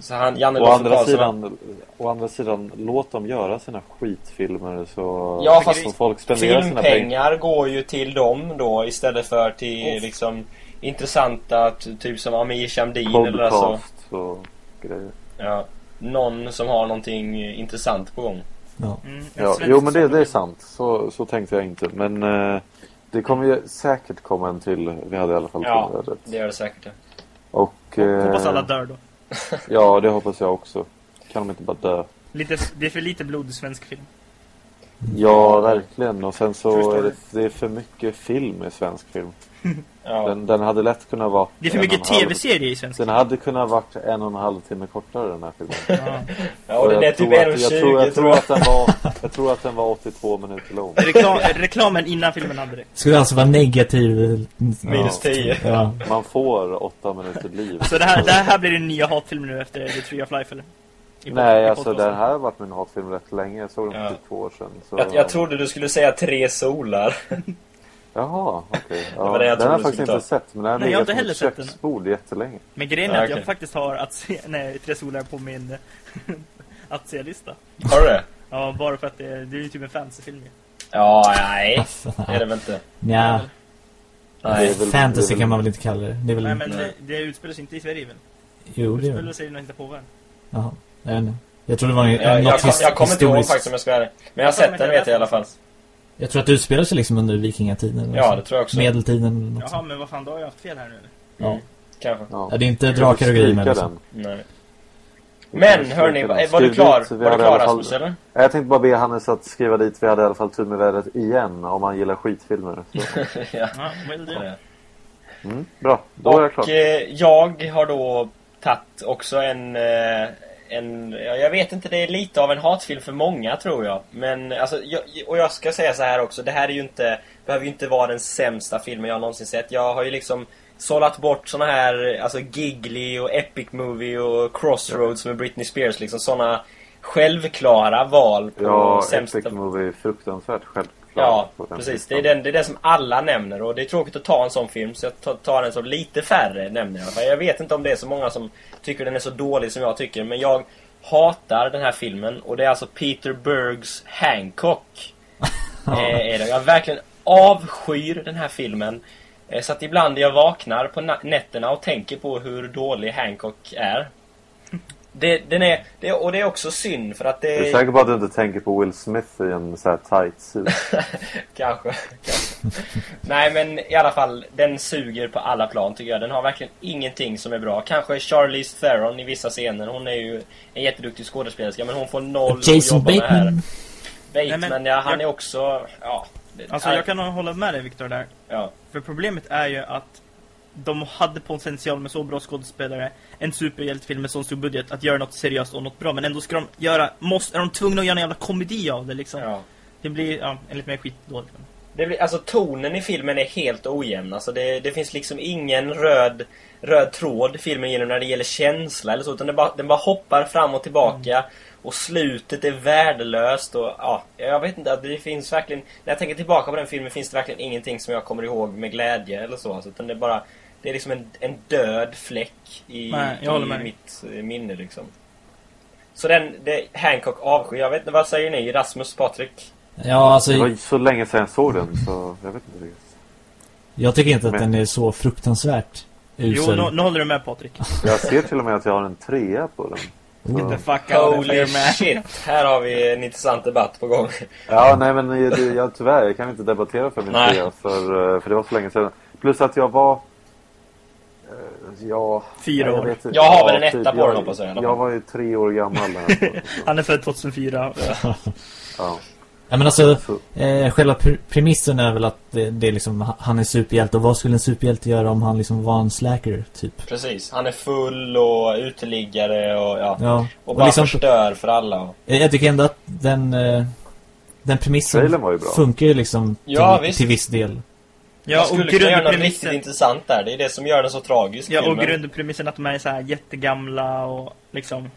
S2: Så han, Janne
S3: Å andra,
S2: Karlsson
S3: sidan, å andra sidan, låt dem göra sina skitfilmer så
S2: Ja,
S3: så
S2: fast
S3: får folk spendera sina pengar.
S2: Filmpengar går ju till dem då istället för till
S4: Off.
S2: liksom intressanta, typ som Amir Shamdin eller alltså,
S3: Podcast och grejer.
S2: ja, någon som har någonting intressant på gång.
S1: Ja.
S4: Mm,
S3: Ja, jo men det, det är sant. Så, så tänkte jag inte. Men eh, det kommer ju säkert komma en till. Vi hade i alla fall
S2: Ja, det gör det säkert. ja.
S3: Och... eh,
S4: Hoppas alla dör då.
S3: Ja, det hoppas jag också. Kan de inte bara dö?
S4: Lite, det är för lite blod i svensk film.
S3: Ja, verkligen. Och sen så är det, det är för mycket film i svensk film.
S2: Ja.
S3: Den, den hade lätt kunnat vara
S4: Det är för mycket tv-serier i svensk
S3: Den hade kunnat varit en och en halv timme kortare den här filmen.
S4: Ja.
S2: och den är typ
S3: tror att-
S2: 1,20
S3: jag tror, jag
S2: tror jag.
S3: att den var Jag tror att den var 82 minuter lång.
S4: Reklam, reklamen innan filmen hade det.
S1: Skulle alltså vara negativ.
S2: Minus 10.
S1: Ja.
S3: Man får åtta minuter liv.
S4: Så det här, det här blir den nya hatfilmen nu efter The Tree of Life eller? I
S3: Nej, alltså den här har varit min hatfilm rätt länge. Jag såg den för
S2: Ja.
S3: typ två år sedan. Så...
S2: Jag, jag trodde du skulle säga tre solar.
S3: Jaha, okej. Ja,
S2: var det jag
S3: den har jag faktiskt inte sett. Men den har
S4: Nej, jag har inte heller sett den.
S3: köksbord jättelänge.
S4: Men grejen är
S2: Ja,
S4: att jag
S2: okej.
S4: faktiskt har att se, nej, tre solar på min att se-lista.
S2: Har du det?
S4: Ja, bara för att det, det är ju typ en fantasyfilm.
S2: Ja, nej.
S1: Alltså,
S2: Det är det väl inte.
S1: Nja,
S2: Nej.
S3: Väl-
S1: fantasy
S3: väl-
S1: kan man väl inte kalla det. Det väl...
S4: Nej, men det, det utspelar sig inte i Sverige väl?
S1: Jo, det är
S4: Utspelar
S1: väl.
S4: sig i någon på världen.
S1: Jaha, jag vet inte. Jag tror det var en,
S2: Jag, jag,
S1: his-
S2: jag kommer inte ihåg faktiskt om jag ska. Men jag har sett den vet jag i alla fall.
S1: Jag tror att det utspelar sig liksom under vikingatiden.
S2: Ja,
S1: så.
S2: det tror jag också.
S1: Medeltiden eller något
S4: Jaha, men vad fan, då har jag haft fel här nu eller?
S1: Ja.
S2: Mm, kanske.
S3: Ja.
S1: Det är inte drakar och grejer med liksom.
S2: Nej. Men hörni,
S3: stryka
S2: var du klar?
S3: dit,
S2: Var du klar
S3: fall-
S2: Rasmus eller?
S3: Jag tänkte bara be Hannes att skriva dit Vi hade i alla fall tur med vädret igen om man gillar skitfilmer. Så.
S2: ja.
S4: Ja, well do.
S2: Ja.
S3: Mm, bra, då är jag klar.
S2: Och eh, jag har då tagit också en... eh, en ja, jag vet inte, det är lite av en hatfilm för många tror jag. Men alltså, jag, och jag ska säga så här också. Det här är ju inte... Behöver ju inte vara den sämsta filmen jag någonsin sett. Jag har ju liksom sållat bort såna här, alltså Giggly och Epic Movie och Crossroads med Britney Spears liksom. Såna självklara val på
S3: Ja,
S2: sämsta...
S3: Epic Movie är fruktansvärt självklart.
S2: Ja, precis. Det är, den, det är den som alla nämner och det är tråkigt att ta en sån film så jag tar- den som lite färre nämner jag. Jag vet inte om det är så många som tycker den är så dålig som jag tycker men jag hatar den här filmen och det är alltså Peter Bergs Hancock. eh, är det. Jag verkligen avskyr den här filmen. Eh, så att ibland jag vaknar på na- nätterna och tänker på hur dålig Hancock är. Det, den är, det, och det är också synd för att det
S3: Jag är säker på att du inte tänker på Will Smith i en så här tight suit.
S2: kanske, kanske. Nej men i alla fall, den suger på alla plan tycker jag. Den har verkligen ingenting som är bra. Kanske Charlize Theron i vissa scener. Hon är ju en jätteduktig skådespelerska men hon får noll att
S1: Jason
S2: jobba med här.
S1: Bateman.
S2: Bateman,
S4: Nej, men
S2: ja, han
S4: jag-
S2: är också... Ja. det-
S4: Alltså
S2: nej,
S4: jag kan hålla med dig Viktor där.
S2: Ja.
S4: För problemet är ju att de hade potential med så bra skådespelare, en superhjältefilm med så stor budget, att göra något seriöst och något bra. Men ändå ska de göra, måste, är de tvungna att göra en jävla komedi av det liksom.
S2: ja.
S4: Det blir, ja, enligt mig skitdåligt.
S2: Det blir, alltså tonen i filmen är helt ojämn. Alltså det, det finns liksom ingen röd, röd tråd filmen genom när det gäller känsla eller så. Utan den bara, den bara hoppar fram och tillbaka. Och slutet är värdelöst och ja, jag vet inte. Det finns verkligen... När jag tänker tillbaka på den filmen finns det verkligen ingenting som jag kommer ihåg med glädje eller så. Alltså, utan det är bara... Det är liksom en, en död fläck i,
S4: Nej,
S2: i mitt eh, minne liksom. Så den, det, Hancock avskyr. Jag vet inte, vad säger ni? Rasmus, Patrik?
S1: Ja, alltså
S3: Det var så länge sedan jag såg den så jag vet inte riktigt.
S1: jag tycker inte att
S3: Men-
S1: den är så fruktansvärt
S4: Jo,
S1: usel.
S4: nu, nu håller du med Patrik.
S3: Jag ser till och med att jag har en trea på den.
S4: Get the fuck out
S2: Holy shit! Här har vi en intressant debatt på gång.
S3: Ja, nej men det, det- jag, tyvärr, jag kan inte debattera för min
S2: Nej.
S3: trea för, eh, för det var så länge sedan. Plus att jag var... Ja...
S4: Fyra år.
S3: inte.
S2: Jag har väl en
S3: typ,
S2: etta på
S3: jag,
S2: den, hoppas jag.
S3: Jag var ju tre år gammal jag
S4: Han är född 2004.
S3: ja.
S1: Ja, men alltså,
S3: Så,
S1: eh, själva pr- premissen är väl att det, det är liksom, ha- han är superhjälte. Och vad skulle en superhjälte göra om han liksom var en slacker, typ?
S2: Precis. Han är full och uteliggare och ja.
S1: Ja,
S2: Och bara
S1: liksom,
S2: förstör för alla. Och...
S1: eh, jag tycker ändå att den, eh, den premissen funkar ju liksom till,
S2: Ja,
S1: till viss del.
S4: Ja, och
S2: skulle kunna göra något riktigt intressant där. Det är det som gör den så tragisk.
S4: ja, och
S2: filmen.
S4: grundpremissen att de är så här jättegamla och liksom...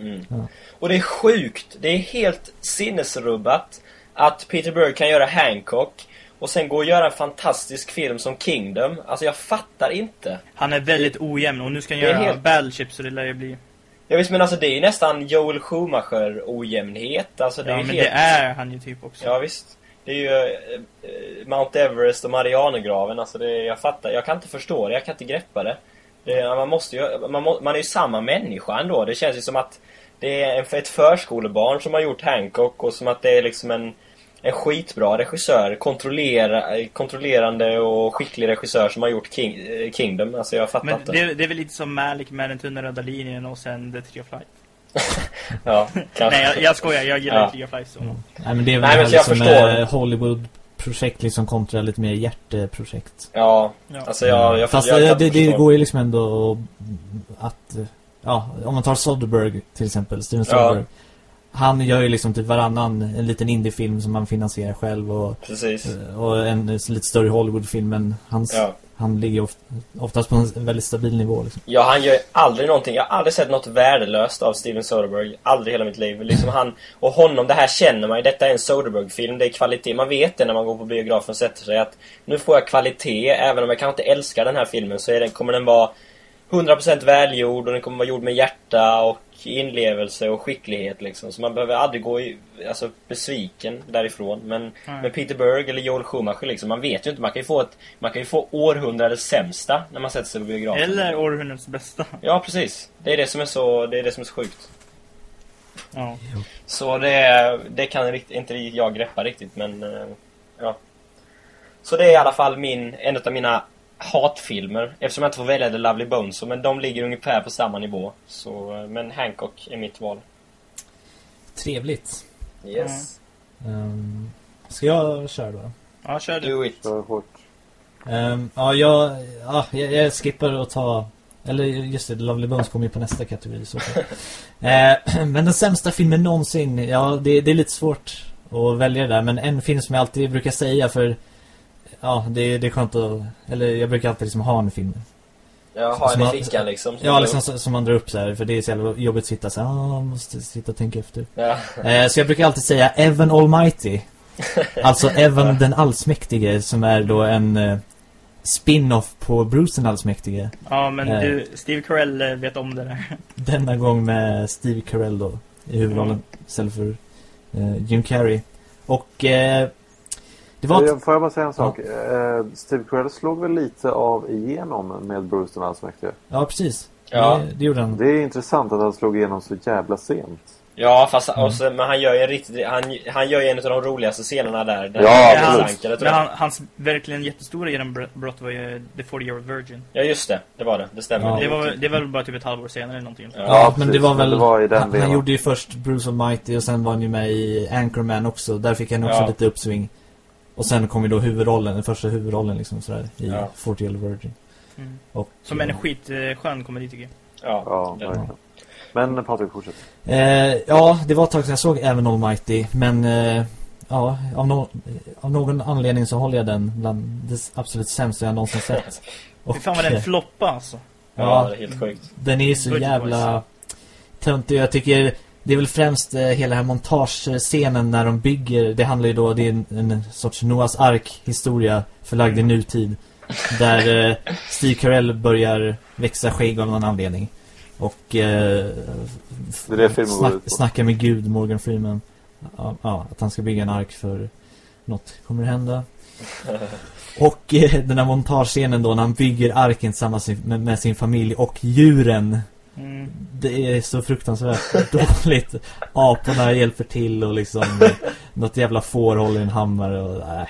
S2: Mm.
S1: Ja.
S2: Och det är sjukt. Det är helt sinnesrubbat att Peter Berg kan göra Hancock och sen gå och göra en fantastisk film som Kingdom. Alltså jag fattar inte.
S4: Han är väldigt ojämn och nu ska han göra
S2: helt-
S4: Battleship så det lär ju bli...
S2: Jag visst men alltså det är ju nästan Joel Schumacher ojämnhet. Alltså det
S4: Ja,
S2: är
S4: men
S2: helt...
S4: det är han ju typ också.
S2: Ja visst. Det är ju eh, Mount Everest och Marianergraven. Alltså det, jag fattar. Jag kan inte förstå det. Jag kan inte greppa det. det man måste ju, man, må, man är ju samma människa ändå. Det känns ju som att det är ett förskolebarn som har gjort Hancock och som att det är liksom en, en skitbra regissör. Kontrollera, kontrollerande och skicklig regissör som har gjort King, eh, Kingdom. Alltså jag fattar
S4: Men
S2: inte.
S4: det, det är väl lite som Malik med den tunna röda linjen och sen The Tree of Life.
S2: Ja, kanske.
S4: Nej, jag, jag skojar. Jag gillar
S2: Ja.
S4: Tree of Life så.
S1: Nej, men det är väl
S2: Nej, men jag
S1: liksom,
S2: förstår.
S1: eh, Hollywood-projekt liksom kontra lite mer hjärteprojekt.
S2: Ja,
S4: Ja.
S2: alltså jag, jag,
S1: Fast
S2: jag,
S1: eh,
S2: kan
S1: det, det går ju liksom ändå att... eh, Ja, om man tar Soderbergh till exempel, Steven
S2: Ja.
S1: Soderbergh. Han gör ju liksom typ varannan en liten indiefilm som han finansierar själv och,
S2: Precis.
S1: eh, och en eh, lite större Hollywoodfilm men hans,
S2: Ja
S1: han ligger oft, oftast på en väldigt stabil nivå liksom.
S2: Ja, han gör aldrig någonting. Jag har aldrig sett något värdelöst av Steven Soderbergh. Aldrig i hela mitt liv. Liksom han, och honom, det här känner man ju. Detta är en Soderbergh-film. Det är kvalitet. Man vet det när man går på biografen och sätter sig att nu får jag kvalitet. Även om jag kanske inte älskar den här filmen så är den, kommer den vara 100% välgjord och den kommer vara gjord med hjärta och inlevelse och skicklighet liksom. Så man behöver aldrig gå i, alltså, besviken därifrån. Men
S4: Nej.
S2: med Peter Berg eller Joel Schumacher liksom, man vet ju inte. Man kan ju få ett, man kan ju få århundradets sämsta när man sätter sig på biografen.
S4: Eller århundradets bästa.
S2: Ja, precis. Det är det som är så, det är det som är så sjukt.
S4: Ja.
S2: Så det, det kan inte jag greppa riktigt, men eh, ja. Så det är i alla fall min, en av mina hatfilmer. Eftersom jag inte får välja The Lovely Bones, så- men de ligger ungefär på samma nivå. Så, eh, men Hancock är mitt val.
S1: Trevligt.
S2: Yes.
S1: Um, ska jag köra då?
S4: Ja, kör du.
S2: Do it.
S3: så hårt.
S1: Ehm, ja, jag, ja, jag, jag skippar att ta Eller just det, Lovely Bones kommer ju på nästa kategori så. eh, Men den sämsta filmen någonsin, ja det, det är lite svårt att välja det där. Men en film som jag alltid brukar säga för Ja, det, det är skönt att Eller jag brukar alltid liksom ha en film
S2: har
S1: Som
S2: en i fickan liksom. som
S1: Ja, liksom så- som man drar upp så här För det är så jävla jobbigt att sitta så här, ah, måste sitta och tänka efter
S2: Ja.
S1: eh, Så jag brukar alltid säga Evan Almighty Alltså Evan den allsmäktige Som är då en eh, spin-off på Bruce den allsmäktige
S4: Ja, men
S1: Eh.
S4: du, Steve Carell eh, vet om det där.
S1: Denna gång med Steve Carell då I huvudrollen istället för eh, Jim Carrey Och eh, Det var
S3: Eh, Får jag bara säga en sak? Eh, Steve Carell slog väl lite av igenom med Bruce den allsmäktige.
S1: Ja precis
S2: Ja.
S1: det, det gjorde han
S3: Det är intressant att han slog igenom så jävla sent.
S2: Ja, fast
S1: Mm.
S2: så, men han gör ju en riktigt, han, han gör ju en av de roligaste scenerna där. Den
S3: Ja, absolut.
S2: tror jag.
S4: han, hans verkligen jättestora genombrott var ju The 40 Year Old Virgin.
S2: Ja, just det. Det var det. Det stämmer.
S1: Ja.
S4: Det var, det var väl bara typ ett halvår senare eller någonting.
S2: Ja.
S1: Ja, men det var väl
S3: det var i den
S1: han, han gjorde ju först Bruce Almighty och sen var han ju med i Anchorman också. Där fick han också
S2: Ja.
S1: lite uppsving. Och sen kom ju då huvudrollen, den första huvudrollen liksom sådär i
S2: Ja.
S1: 40 Year Old Virgin.
S4: Mm.
S1: Och,
S4: Som en skitskön komedi tycker jag.
S2: Ja.
S3: Ja,
S2: Ja.
S3: Men Patrik, fortsätt.
S1: eh, Ja, det var ett tag sedan jag såg även Almighty. Men eh, ja, av, no av någon anledning så håller jag den bland det absolut sämsta jag någonsin sett.
S4: Fy fan vad den
S1: eh,
S4: floppade alltså.
S2: Ja, det är helt sjukt.
S1: Den är ju så
S4: Budget
S1: jävla töntig. Jag tycker det är väl främst eh, hela här montagescenen när de bygger. Det handlar ju då, det är en, en sorts Noahs ark historia förlagd i nutid. Där eh, Steve Carell börjar växa skägg av någon anledning. Och eh,
S3: Det är det filmen går ut på.
S1: snacka med Gud, Morgan Freeman. Ja, ja, att han ska bygga en ark för något kommer hända. Och eh, den här montagescenen då när han bygger arken tillsammans med, med sin familj och djuren.
S4: Mm.
S1: Det är så fruktansvärt dåligt. Aporna hjälper till och liksom eh, något jävla får håller i en hammare och nej.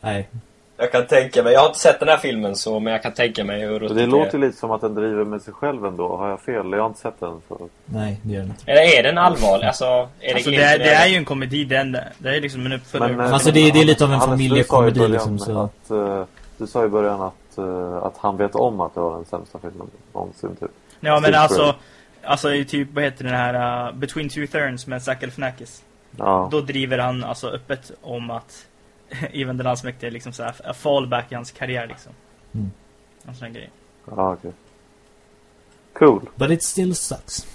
S1: Nej.
S2: Jag kan tänka mig, jag har inte sett den här filmen så, men jag kan tänka mig hur ruttet
S3: det låter lite som att den driver med sig själv ändå. Har jag fel? Jag har inte sett den. Så.
S1: Nej, det gör det inte.
S2: Eller är den allvarlig? Alltså, är det
S4: Alltså det är, det är ju en komedi den där. Det är liksom en uppföljare.
S3: Men,
S1: Alltså, det är- det är lite av en
S3: Hannes, du sa i
S1: familjekomedi
S3: början
S1: liksom, så-
S3: Att, eh, du sa i början att, eh, att han vet om att det var den sämsta filmen någonsin typ.
S4: Ja men alltså, alltså i typ, vad heter den här, uh, Between Two Thorns med Zac Galifianakis.
S3: Ja.
S4: Då driver han alltså öppet om att Even den allsmäktige är liksom såhär, a fallback i hans karriär liksom.
S1: Mm.
S4: En sån grej.
S3: Ja, okej. Cool.
S1: But it still sucks.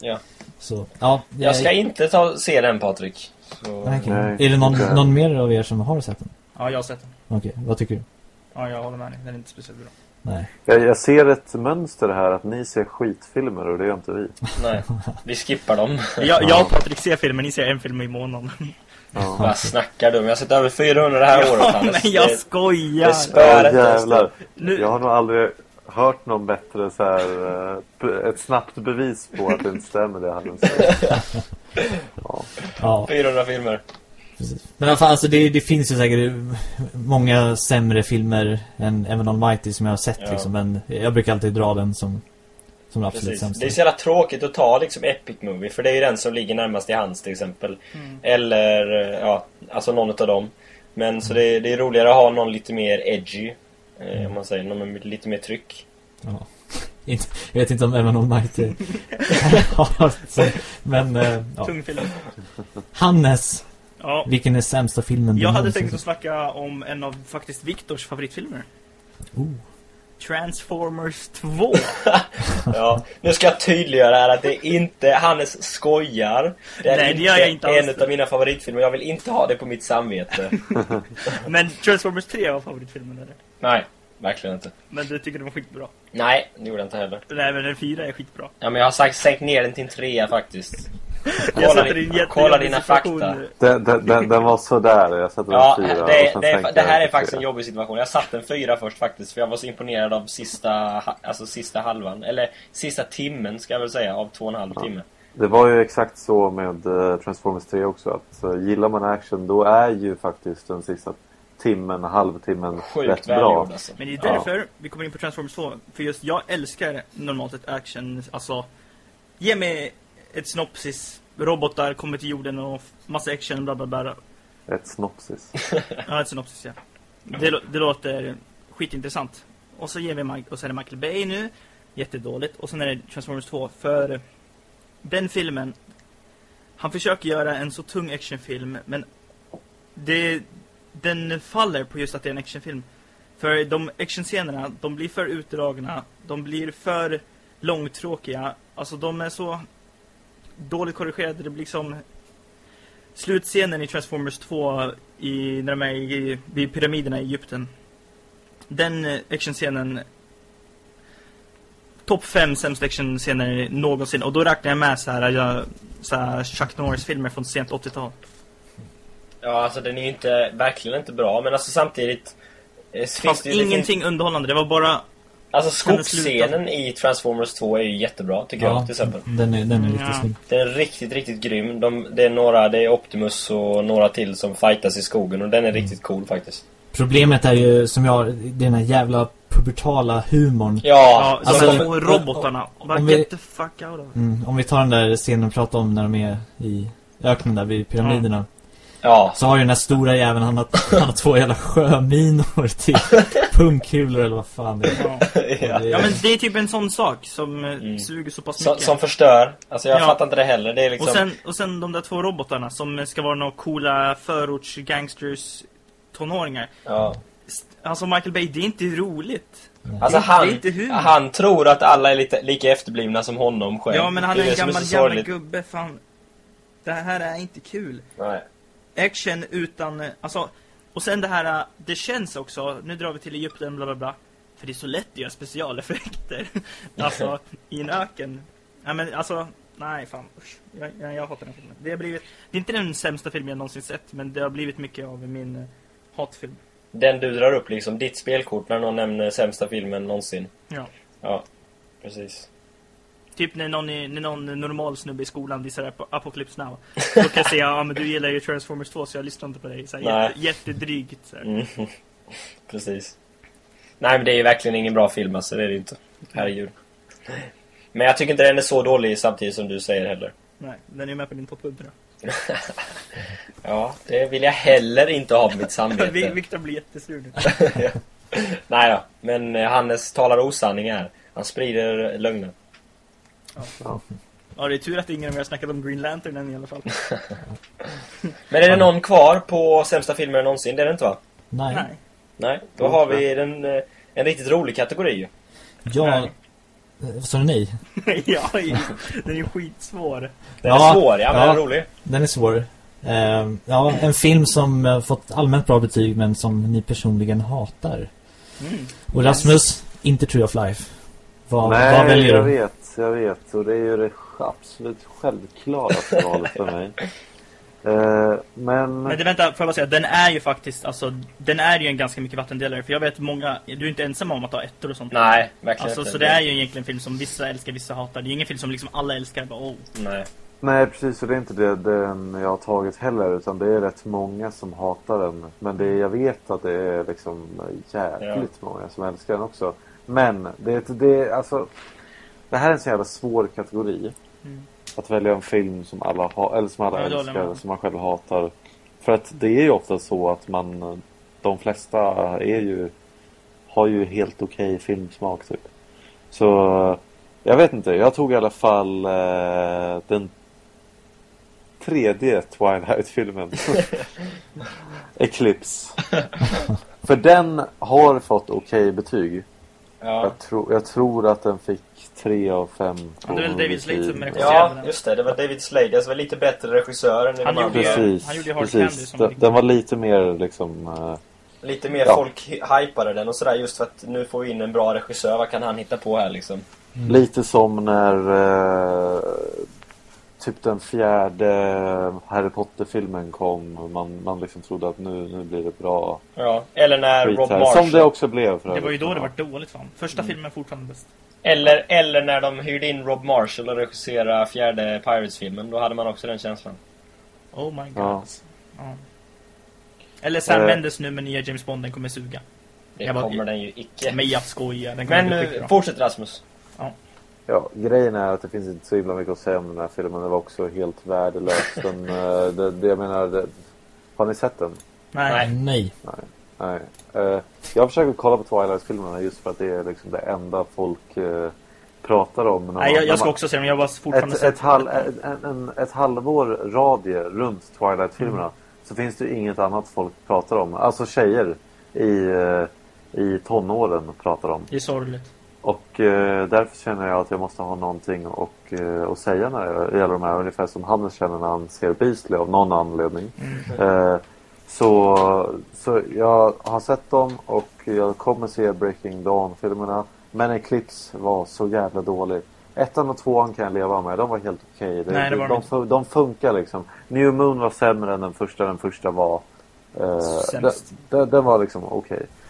S2: Ja.
S1: Så, ja.
S2: Jag ska inte ta, se den, Patrik. Så...
S1: Nej, okej.
S3: Nej,
S1: Är det någon, någon mer av er som har sett den?
S4: Ja, jag har sett den.
S1: Okej, vad tycker du?
S4: Ja, jag håller med dig. Den är inte speciellt bra.
S1: Nej.
S3: Jag, jag ser ett mönster här att ni ser skitfilmer och det gör inte vi.
S2: Nej, vi skippar dem.
S4: Jag, jag och Patrik ser filmen, ni ser en film i månaden.
S3: Ja.
S2: Vad snackar du om? Jag har sett över 400 det här året,
S4: Ja,
S2: Hannes.
S4: men jag
S2: Det-
S4: skojar!
S2: det
S3: Ja, jävlar.
S4: Nu-
S3: Jag har nog aldrig hört någon bättre så här, eh, ett snabbt bevis på att det inte stämmer det han säger. Ja.
S1: Ja,
S2: 400 filmer.
S1: Precis. Men i alla fall, alltså det, det finns ju säkert många sämre filmer än Evan Almighty som jag har sett
S2: Ja.
S1: liksom. Men jag brukar alltid dra den som, som absolut
S2: Precis.
S1: sämsta.
S2: Det är så jävla tråkigt att ta liksom Epic Movie, för det är ju den som ligger närmast i hands till exempel.
S4: Mm.
S2: Eller, ja, alltså någon av dem. Men så det, är- det är roligare att ha någon lite mer edgy. Eh, om man säger, någon med lite mer tryck.
S1: Ja. Inte, jag vet inte om Evan Almighty har Men, eh, ja.
S4: Tung film.
S1: Hannes,
S4: Ja.
S1: vilken är sämsta filmen
S4: Jag hade tänkt att snacka om en av faktiskt Viktors favoritfilmer.
S1: Oh.
S4: Transformers 2.
S2: Ja, nu ska jag tydliggöra här att det är inte Hannes skojar. Det är
S4: Nej, det gör jag inte alls.
S2: en av mina favoritfilmer. Jag vill inte ha det på mitt samvete.
S4: Men Transformers 3 var favoritfilmen eller?
S2: Nej, verkligen inte.
S4: Men du tycker den var skitbra.
S2: Nej, det gjorde jag inte heller.
S4: Nej men den 4 är skitbra.
S2: Ja, men jag har sagt sänkt ner den till en trea faktiskt.
S4: Jag
S2: Kolla,
S4: en
S2: din, kolla dina fakta.
S3: Den, den, den, den var sådär. Jag satte
S2: Ja,
S3: den fyra.
S2: det, det, det här är faktiskt en jobbig situation. Jag satte en fyra först faktiskt, för jag var så imponerad av sista, alltså sista halvan. Eller sista timmen, ska jag väl säga, av två och en halv timme.
S3: Det var ju exakt så med eh, Transformers 3 också. Att uh, gillar man action då är ju faktiskt den sista timmen, halvtimmen
S2: Sjukt
S3: rätt bra.
S2: alltså.
S4: Men det är därför vi kommer in på Transformers 2. För just jag älskar normalt ett action, alltså Ge mig ett synopsis, robotar kommer till jorden och massa action, bla bla bla.
S3: Ett synopsis.
S4: Ja, ett synopsis ja. Det, det låter skitintressant. och så ger vi Mike, och så är det Michael Bay nu. Jättedåligt. Och sen är det Transformers 2. För den filmen, han försöker göra en så tung actionfilm, men det, den faller på just att det är en actionfilm. För de actionscenerna, de blir för utdragna, de blir för långtråkiga. Alltså de är så dåligt korrigerade. Det blir liksom slutscenen i Transformers 2 i, när de är i, vid pyramiderna i Egypten. Den eh, actionscenen topp fem sämsta actionscener någonsin. Och då räknar jag med så här, jag, så här Chuck Norris-filmer från sent 80-tal.
S2: Ja, alltså den är ju inte, verkligen inte bra, men alltså samtidigt... eh,
S4: Det fanns
S2: det, det
S4: ingenting underhållande, det var bara...
S2: alltså skogsscenen i Transformers 2 är ju jättebra, tycker jag, till exempel.
S1: den är, den är riktigt
S4: Ja.
S1: snygg.
S2: Den är riktigt, riktigt grym. De, det är några, det är Optimus och några till som fightas i skogen och den är riktigt cool faktiskt.
S1: Problemet är ju, som jag, den här jävla pubertala humorn.
S2: Ja,
S4: Ja,
S1: alltså,
S4: två robotarna. Bara
S1: om vi-
S4: get the fuck out of
S1: Mm, om vi tar den där scenen vi pratade om när de är i öknen där vid pyramiderna.
S2: Ja.
S1: Så har ju den här stora jäveln, han har, han har två jävla sjöminor till pungkulor eller vad fan det är.
S4: Ja.
S2: ja.
S1: Det-
S4: ja men det är typ en sån sak som eh,
S2: Mm.
S4: suger så pass
S2: Som,
S4: mycket.
S2: som förstör. Alltså jag
S4: Ja.
S2: fattar inte det heller. Det är liksom...
S4: och, sen, och sen de där två robotarna som ska vara några coola förorts gangsters tonåringar.
S2: ja.
S4: Alltså Michael Bay, det är inte roligt.
S2: Alltså
S4: Det är
S2: han, han tror att alla är lite, lika efterblivna som honom själv.
S4: Ja men han
S2: Det
S4: är en
S2: som
S4: gammal jävla gubbe, fan. Det här är inte kul.
S2: Nej.
S4: Action utan, eh, alltså, och sen det här, eh, det känns också, nu drar vi till Egypten, bla bla bla. För det är så lätt att göra specialeffekter. alltså, i en öken. Ja men alltså, nej fan, usch. Jag, jag, jag hatar den filmen. Det har blivit, det är inte den sämsta filmen jag någonsin sett, men det har blivit mycket av min eh, hatfilm.
S2: Den du drar upp liksom, ditt spelkort när någon nämner sämsta filmen någonsin.
S4: Ja.
S2: Ja, precis.
S4: Typ när någon, är, när någon normal snubbe i skolan dissar Ap- Apocalypse Now. Då kan jag säga, ja men du gillar ju Transformers 2 så jag lyssnar inte på dig. Så här, jätte, jättedrygt så.
S2: Mm. Precis. Nej men det är ju verkligen ingen bra film alltså, det är det inte. Herregud. Men jag tycker inte den är så dålig samtidigt som du säger heller.
S4: Nej, den är ju med på din topp 100.
S2: Ja, det vill jag heller inte ha på mitt samvete.
S4: Viktor blir jättesur nu.
S2: Nej då, men eh, Hannes talar osanning här. Han sprider lögner.
S4: Ja, det är tur att ingen av er har snackat om Green Lantern än i alla fall.
S2: Men är det någon kvar på sämsta filmer någonsin? Det är det inte va?
S1: Nej.
S4: Nej.
S2: Nej, då har vi den, eh, en riktigt rolig kategori ju.
S1: Ja...
S4: Nej.
S1: eh, Sa du nej?
S4: ja, den är ju skitsvår.
S2: Den
S1: Ja,
S2: är svår, ja men
S1: ja.
S2: den är rolig.
S1: Den är svår. Eh, ja, en film som fått allmänt bra betyg men som ni personligen hatar.
S4: Mm.
S1: Och Rasmus, inte Tree of Life. Vad,
S3: Nej,
S1: vad väljer
S3: jag
S1: du?
S3: Jag vet. Och det är ju det absolut självklaraste valet för mig. Eh, men...
S4: Men det, vänta, får jag bara säga, den är ju faktiskt, alltså, den är ju en ganska mycket vattendelare. För jag vet många, du är inte ensam om att ha ettor och sånt.
S2: Nej, verkligen
S4: Alltså,
S2: inte.
S4: så det är ju egentligen en film som vissa älskar, vissa hatar. Det är ingen film som liksom alla älskar. Bara, oh.
S2: Nej.
S3: Nej, precis. Och det är inte det, den jag har tagit heller. Utan det är rätt många som hatar den. Men det, jag vet att det är liksom jäkligt många som älskar den också. Men det, det, alltså, det här är en så jävla svår kategori.
S4: Mm.
S3: Att välja en film som alla, ha, eller som alla
S4: Ja,
S3: älskar, som man själv hatar. För att det är ju ofta så att man, de flesta är ju, har ju helt okej filmsmak typ. Så jag vet inte, jag tog i alla fall eh, den tredje Twilight-filmen. Eclipse. För den har fått okej betyg.
S2: Ja.
S3: Jag, tror jag tror att den fick tre av fem.
S4: Ja, det är väl David Slade som
S3: betyg.
S4: regisserar.
S2: ja, just det. Det var David Slade. Alltså var lite bättre regissör än
S4: Han
S2: de
S4: gjorde
S3: Precis,
S4: han gjorde Hard Candy
S3: precis.
S4: som
S3: Den, den var lite mer liksom... eh,
S2: Lite mer
S3: Ja.
S2: folk hy- hypade den och sådär just för att nu får vi in en bra regissör. Vad kan han hitta på här liksom?
S3: Lite som när eh, typ den fjärde Harry Potter-filmen kom. Man, man liksom trodde att nu, nu blir det bra
S2: Ja. Eller när Rob
S3: här.
S2: Marshall...
S3: Som det också blev. För
S4: Det var ju då det var dåligt fan. Första filmen är fortfarande bäst.
S2: Eller, eller när de hyrde in Rob Marshall och regisserade fjärde Pirates-filmen. Då hade man också den känslan.
S4: Oh my god.
S3: Ja.
S4: Ja. Eller Sam
S3: Eh.
S4: Mendes nu med nya James Bond, den kommer suga.
S2: Det
S4: Jag bara-
S2: kommer den ju icke.
S4: Men jag skojar, den
S2: Men nu, fortsätt Rasmus.
S3: Ja, grejen är att det finns inte så himla mycket att säga om den här filmen. Den var också helt värdelös. Den, eh, det, det, jag menar, det, har ni sett den?
S4: Nej.
S2: Nej.
S1: Nej.
S3: Nej. Eh, jag försöker kolla på Twilight-filmerna just för att det är liksom det enda folk eh, pratar om.
S4: Nej,
S3: man-
S4: jag, jag ska
S3: man-
S4: också se dem. Jag har bara fortfarande
S3: ett,
S4: sett
S3: ett, halv, en, en, ett halvår radie runt Twilight-filmerna så finns det inget annat folk pratar om. Alltså tjejer i, eh, i tonåren pratar om.
S4: Det är sorgligt.
S3: Och eh, därför känner jag att jag måste ha någonting och, eh, att säga när det gäller de här. Ungefär som Hannes känner när han ser Beastly av någon anledning. Eh, så, så jag har sett dem och jag kommer se Breaking Dawn-filmerna. Men Eclipse var så jävla dålig. Ettan och tvåan kan jag leva med. De var helt okej.
S4: Nej, det var de
S3: de, de, de funkar liksom. New Moon var sämre än den första. Den första var... Eh,
S4: Sämst.
S3: den, den, var liksom okej. Eh,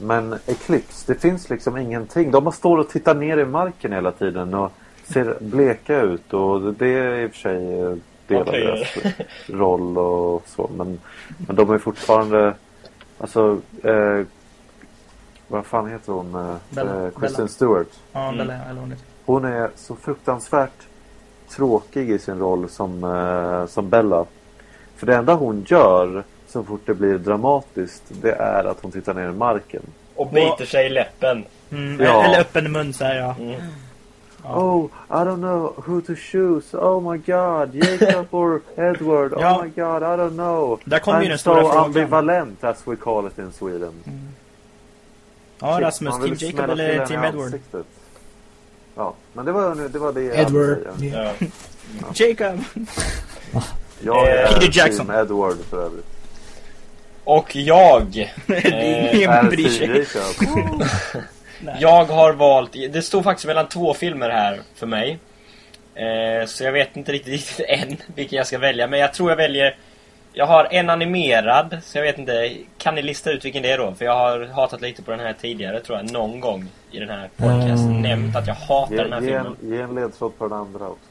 S3: men Eclipse, det finns liksom ingenting. De står och tittar ner i marken hela tiden och ser bleka ut. Och det är i och för sig eh, del av
S2: Vampyrer.
S3: deras roll och så. Men, men de är fortfarande... Alltså... Eh, vad fan heter hon? Eh,
S4: Bella.
S3: eh, Kristen
S4: Bella.
S3: Stewart.
S4: Ja,
S2: Mm.
S4: Bella. Hon
S3: är så fruktansvärt tråkig i sin roll som, eh, som Bella. För det enda hon gör så fort det blir dramatiskt det är att hon tittar ner i marken.
S2: Och biter sig i läppen.
S4: Mm,
S3: Ja.
S4: Eller öppen mun så här, ja.
S2: Mm.
S4: Ja.
S3: Oh, I don't know who to choose. Oh my god, Jacob or Edward. Oh
S4: Ja.
S3: my god, I don't know.
S4: Där ju
S3: I'm
S4: den stora
S3: so
S4: frågan.
S3: ambivalent as we call it in Sweden.
S4: Ja,
S3: Shit,
S4: Rasmus, Team Jacob eller Team Edward?
S3: ansiktet. Ja, men det var, det var det
S1: Edward. Ja.
S2: Ja.
S4: Jacob!
S3: Jag är
S2: Eh,
S4: Peter Jackson.
S3: Team Edward för övrigt.
S2: Och jag...
S4: det är
S2: Eh,
S4: ingen bryr sig.
S2: Jag har valt... Det stod faktiskt mellan två filmer här för mig. Eh, så jag vet inte riktigt, riktigt än vilken jag ska välja. Men jag tror jag väljer... Jag har en animerad, så jag vet inte. Kan ni lista ut vilken det är då? För jag har hatat lite på den här tidigare, tror jag. Någon gång i den här podcasten.
S1: Mm.
S2: Nämnt att jag hatar
S3: Ge,
S2: den här
S3: ge,
S2: filmen.
S3: en, ge en ledtråd på den andra också.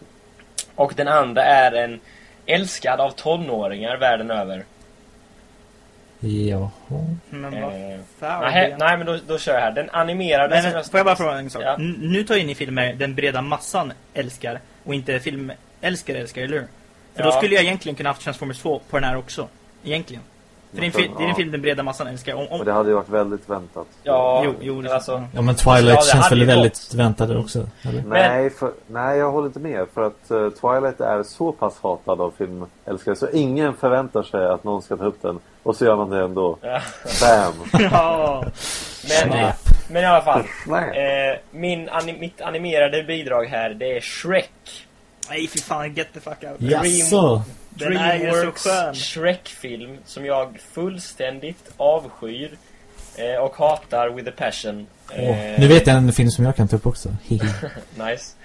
S2: Och den andra är en älskad av tonåringar världen över.
S1: Jaha.
S4: Men vad
S2: Eh,
S4: fan.
S2: nej, nej, men då, då kör jag här. Den animerade
S4: Men
S2: som jag...
S4: får jag bara fråga en sak?
S2: Ja.
S4: Nu tar in i filmer den breda massan älskar och inte filmälskare älskar, eller hur? För då
S2: Ja.
S4: skulle jag egentligen kunna haft Transformers 2 på den här också. Egentligen. För det är en, det är en film den breda massan älskar. Om,
S3: Och
S4: om,
S3: det hade ju varit väldigt väntat.
S2: Ja,
S4: Jo, jo, det är
S2: alltså.
S1: Ja men
S2: Ja,
S1: Twilight
S2: det
S1: känns
S2: hade
S1: väl väldigt väntade också? Eller?
S3: Nej, för, nej, jag håller inte med. För att eh, Twilight är så pass hatad av filmälskare så ingen förväntar sig att någon ska ta upp den. Och så gör man det ändå. Bam!
S4: ja.
S2: Men, men i alla fall. Eh, min ani- mitt animerade bidrag här, det är Shrek.
S4: Nej, fy fan, get the fuck out.
S1: Jaså?
S4: Den är ju så
S2: Dreamworks
S4: skön.
S2: Shrek-film som jag fullständigt avskyr. Eh, och hatar with a passion.
S1: Åh,
S2: Eh,
S1: Nu vet jag en film som jag kan ta upp också.
S2: Nice.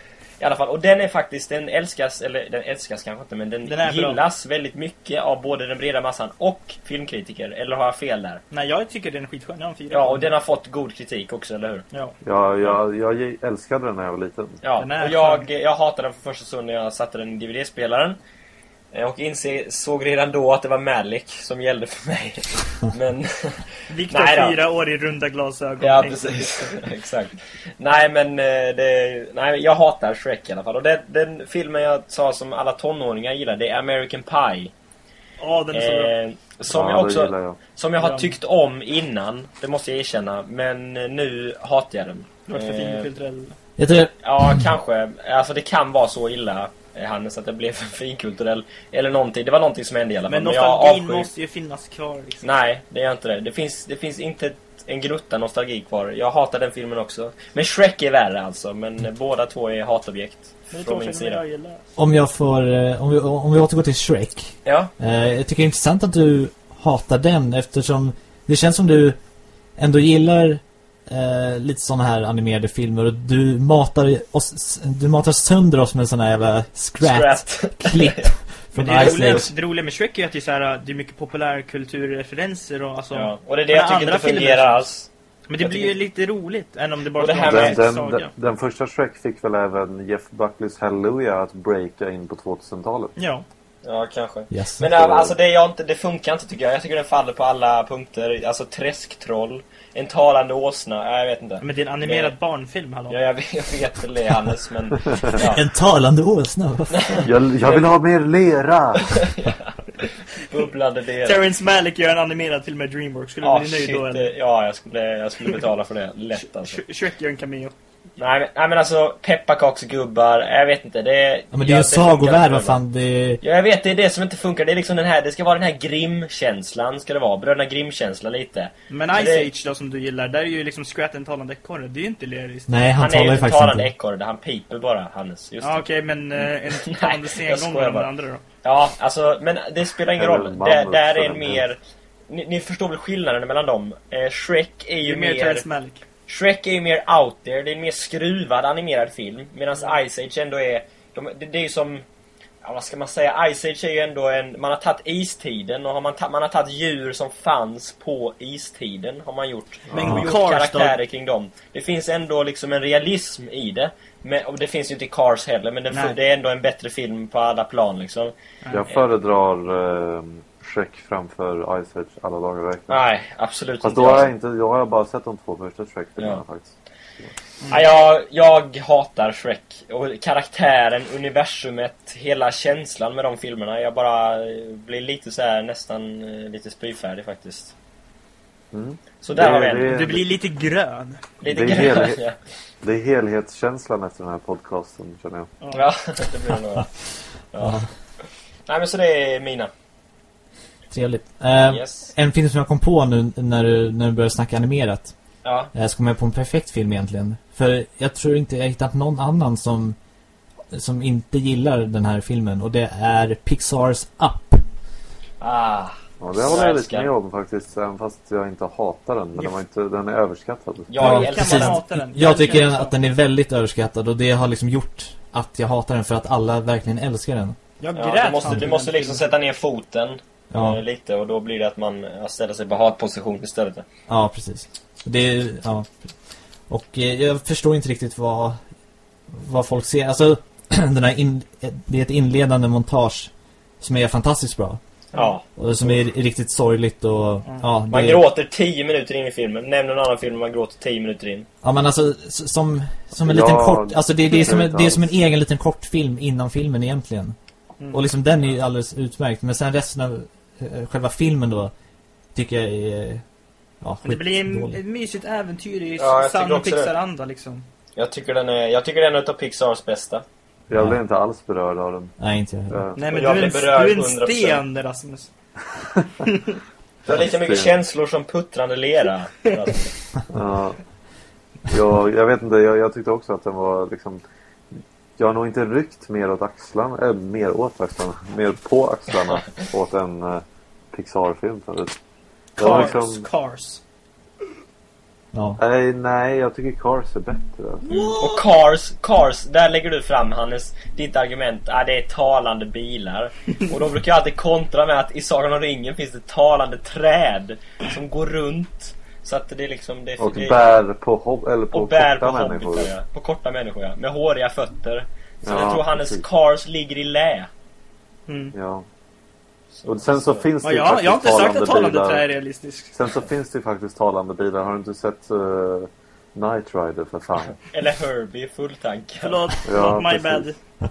S2: I alla fall, och den är faktiskt, den älskas, eller den älskas kanske inte, men den,
S4: Den är bra.
S2: gillas väldigt mycket av både den breda massan och filmkritiker. Eller har jag fel där?
S4: Nej, jag tycker den är skitskön. Jag har en fyra.
S2: Ja, och den har fått god kritik också, eller hur?
S4: Ja.
S3: Ja, jag, jag älskade den när jag var liten.
S2: Ja,
S4: Den
S2: och jag, jag hatade den för första stunden när jag satte den i DVD-spelaren. Eh, Och inse, såg redan då att det var Malik som gällde för mig. Men...
S4: Viktor, fyra år i runda glasögon.
S2: Ja, precis. Exakt. Nej, men eh, det, nej, jag hatar Shrek i alla fall. Och den, den filmen jag sa som alla tonåringar gillar, det är American Pie.
S4: Ja, den är så bra.
S2: Eh, som,
S3: ja,
S2: jag
S3: det
S2: också,
S3: jag.
S2: som jag har tyckt om innan, det måste jag erkänna. Men eh, nu hatar jag den.
S4: Du har varit för
S2: Eh,
S4: finkulturell.
S1: Jag tror,
S2: Ja, kanske. Alltså det kan vara så illa, eh, Hannes, att jag blev finkulturell. Eller någonting. Det var någonting som hände i alla fall.
S4: Men nostalgin
S2: avskyr-
S4: måste ju finnas kvar liksom.
S2: Nej, det gör inte det. Det finns, det finns inte en grutta nostalgi kvar. Jag hatar den filmen också. Men Shrek är värre alltså. Men eh, båda två är hatobjekt. Från min sida.
S4: jag
S1: om jag får, eh, om vi, om vi återgår till Shrek.
S2: Ja,
S1: Eh, jag tycker det är intressant att du hatar den eftersom det känns som du ändå gillar eh, lite sådana här animerade filmer och du matar oss, du matar sönder oss med såna här jävla scrat-klipp
S4: Men
S1: från
S4: det,
S1: Ice
S4: roliga, det roliga med Shrek är att det är, så här, det är mycket populärkulturreferenser och alltså...
S2: ja. Och det är det jag tycker
S4: andra
S2: inte fungerar
S4: filmer.
S2: alls.
S4: Men det
S2: Jag
S4: blir
S2: tycker-
S4: ju lite roligt än om det bara
S2: det här med-
S4: en
S3: Den, den,
S4: saga.
S3: den, den första Shrek fick väl även Jeff Buckleys Hallelujah att breaka in på 2000-talet.
S4: Ja.
S2: Ja, kanske.
S1: Yes.
S2: Men äh, alltså det, inte, det funkar inte tycker jag. Jag tycker den faller på alla punkter. Alltså träsktroll, en talande åsna, äh, jag vet inte.
S4: Men det är en animerad
S2: Det-
S4: barnfilm, hallå.
S2: Ja, jag, vet- jag vet väl det Hannes, men... Ja.
S1: En talande åsna?
S3: Jag, jag vill ha mer lera!
S2: Bubblande del.
S4: Terrence Malick gör en animerad film med Dreamworks. Skulle du
S2: Ja,
S4: bli nöjd
S2: shit,
S4: då eller?
S2: ja jag, skulle, jag skulle betala för det. Lätt alltså.
S4: Sh- Shrek gör en cameo.
S2: Nej men, nej men alltså, pepparkaksgubbar, jag vet inte. Det,
S1: Ja, men det är ju en sagovärld, vad fan, det...
S2: Ja, jag vet, det är det som inte funkar. Det är liksom den här, det ska vara den här Grimm-känslan, ska det vara. Bröderna Grimm-känslan lite.
S4: Men
S2: Men
S4: Ice
S2: det-
S4: Age då som du gillar, där är ju liksom Scrat en talande ekorre. Det är ju inte lyriskt.
S1: Nej, han,
S2: Han, är
S1: talar
S2: ju
S1: ju
S2: inte
S1: faktiskt
S2: talande
S1: inte.
S2: ekorre, han piper bara, Hannes. Just
S4: Ja
S2: det.
S4: okej, men eh, en
S2: Nej,
S4: talande
S2: jag
S4: sengång
S2: skojar
S4: med de andra då.
S2: Ja, alltså, men det spelar ingen roll.
S3: mammut
S2: Där, är en mer... Ni, ni förstår väl skillnaden mellan dem? Eh, Shrek är
S4: Det
S2: ju
S4: är mer
S2: mer... Shrek är ju mer out there, det är en mer skruvad animerad film. Medan Ice Age ändå är... De, det, det är ju som... Ja, vad ska man säga? Ice Age är ju ändå en... Man har tagit istiden och har man, ta, man har tagit djur som fanns på istiden. Har man gjort.
S4: Men
S2: och gjort
S4: Cars då?
S2: karaktärer kring dem. Det finns ändå liksom en realism i det. Men, och det finns ju inte i Cars heller, men
S4: Nej.
S2: det är ändå en bättre film på alla plan liksom.
S3: Jag föredrar eh, Shrek framför Ice Age alla dagar i veckan.
S2: Nej, absolut
S3: Fast
S2: inte.
S3: då har
S2: jag.
S3: jag inte, då har jag bara sett de två första Shrek-filmerna
S2: Ja.
S3: faktiskt.
S2: Ja, jag, jag hatar Shrek. Och karaktären, universumet, hela känslan med de filmerna. Jag bara eh, blir lite så här nästan eh, lite spyfärdig faktiskt.
S3: Mm.
S2: Så där
S3: Det-
S2: har vi en.
S3: det-
S4: Du blir lite grön.
S2: Lite
S3: det är
S2: grön.
S3: helhet.
S2: Ja.
S3: Det är helhetskänslan efter den här podcasten känner jag.
S2: ja, det blir det nog. Ja. Nej men så det är mina.
S1: Trevligt. Eh,
S2: Yes.
S1: En film som jag kom på nu när du, när du började snacka animerat.
S2: Ja.
S1: Jag så kom jag på en perfekt film egentligen. För jag tror inte jag hittat någon annan som, som inte gillar den här filmen. Och det är Pixars Up.
S2: Ah.
S3: Ja, det håller jag lite med om faktiskt. Även fast jag inte hatar den. Men den, var inte, den är överskattad.
S2: Jag
S1: Ja,
S2: älskar
S1: precis.
S2: den.
S4: den?
S1: Jag tycker
S4: så.
S1: att den är väldigt överskattad. Och det har liksom gjort att jag hatar den för att alla verkligen älskar den.
S4: Jag
S2: Ja,
S4: grät
S2: du måste, du måste
S4: den
S2: liksom sätta ner foten
S1: Ja.
S2: eh, lite och då blir det att man ja, ställer sig på hatposition istället.
S1: Ja, precis. Det ja. Och eh, jag förstår inte riktigt vad, vad folk ser. Alltså, den här in, det är ett inledande montage som är fantastiskt bra.
S2: Ja.
S1: Och som är riktigt sorgligt och
S4: Mm.
S1: ja, det,
S2: Man gråter 10 minuter in i filmen. Nämn någon annan film man gråter 10 minuter in.
S1: Ja men alltså som, som en
S3: Ja,
S1: liten kort Alltså det, det, är som en, det är som en egen liten kortfilm innan filmen egentligen
S4: Mm.
S1: Och liksom den är ju alldeles utmärkt Men sen resten av eh, själva filmen då Tycker jag är Ja,
S4: Det blir en, ett mysigt äventyr i
S2: Ja,
S4: sann. Pixar-anda liksom.
S2: Jag tycker den är, jag tycker den är av Pixars bästa.
S3: Jag
S1: Ja.
S3: blev inte alls berörd av den.
S1: Nej inte jag heller.
S3: Eh,
S4: Nej men du
S2: jag
S4: är en, du är en
S2: 100%.
S4: sten Rasmus.
S2: Du har lika mycket känslor som puttrande lera. Rasmus.
S3: Ja. jag, vet inte, jag, jag tyckte också att den var liksom Jag har nog inte ryckt mer åt axlarna, äh, mer åt axlarna, mer på axlarna åt en Pixar-film förut.
S4: Cars.
S3: liksom,
S4: Cars.
S1: Ja,
S3: nej, nej, jag tycker Cars är bättre.
S2: Och Cars, Cars, där lägger du fram Hannes, ditt argument, ah, det är talande bilar. Och då brukar jag alltid kontra med att i Sagan om ringen finns det talande träd som går runt. Så att det är liksom... Det,
S3: Och
S2: det,
S3: bär på, hob- eller på
S2: och bär på
S3: korta människor.
S2: hobbitar, ja. På korta människor, ja. Med håriga fötter. Så
S3: Ja,
S2: jag tror Hannes
S3: precis.
S2: Cars ligger i lä.
S4: Mm.
S3: Ja. Och sen så finns det
S4: Ja,
S3: faktiskt
S4: jag har inte sagt att talande
S3: bilar.
S4: trä är realistiskt.
S3: Sen så finns det faktiskt talande bilar. Har du inte sett uh, Night Rider för fan?
S2: Eller Herbie fulltankad.
S4: Förlåt,
S3: Ja,
S4: my
S3: precis.
S4: bad.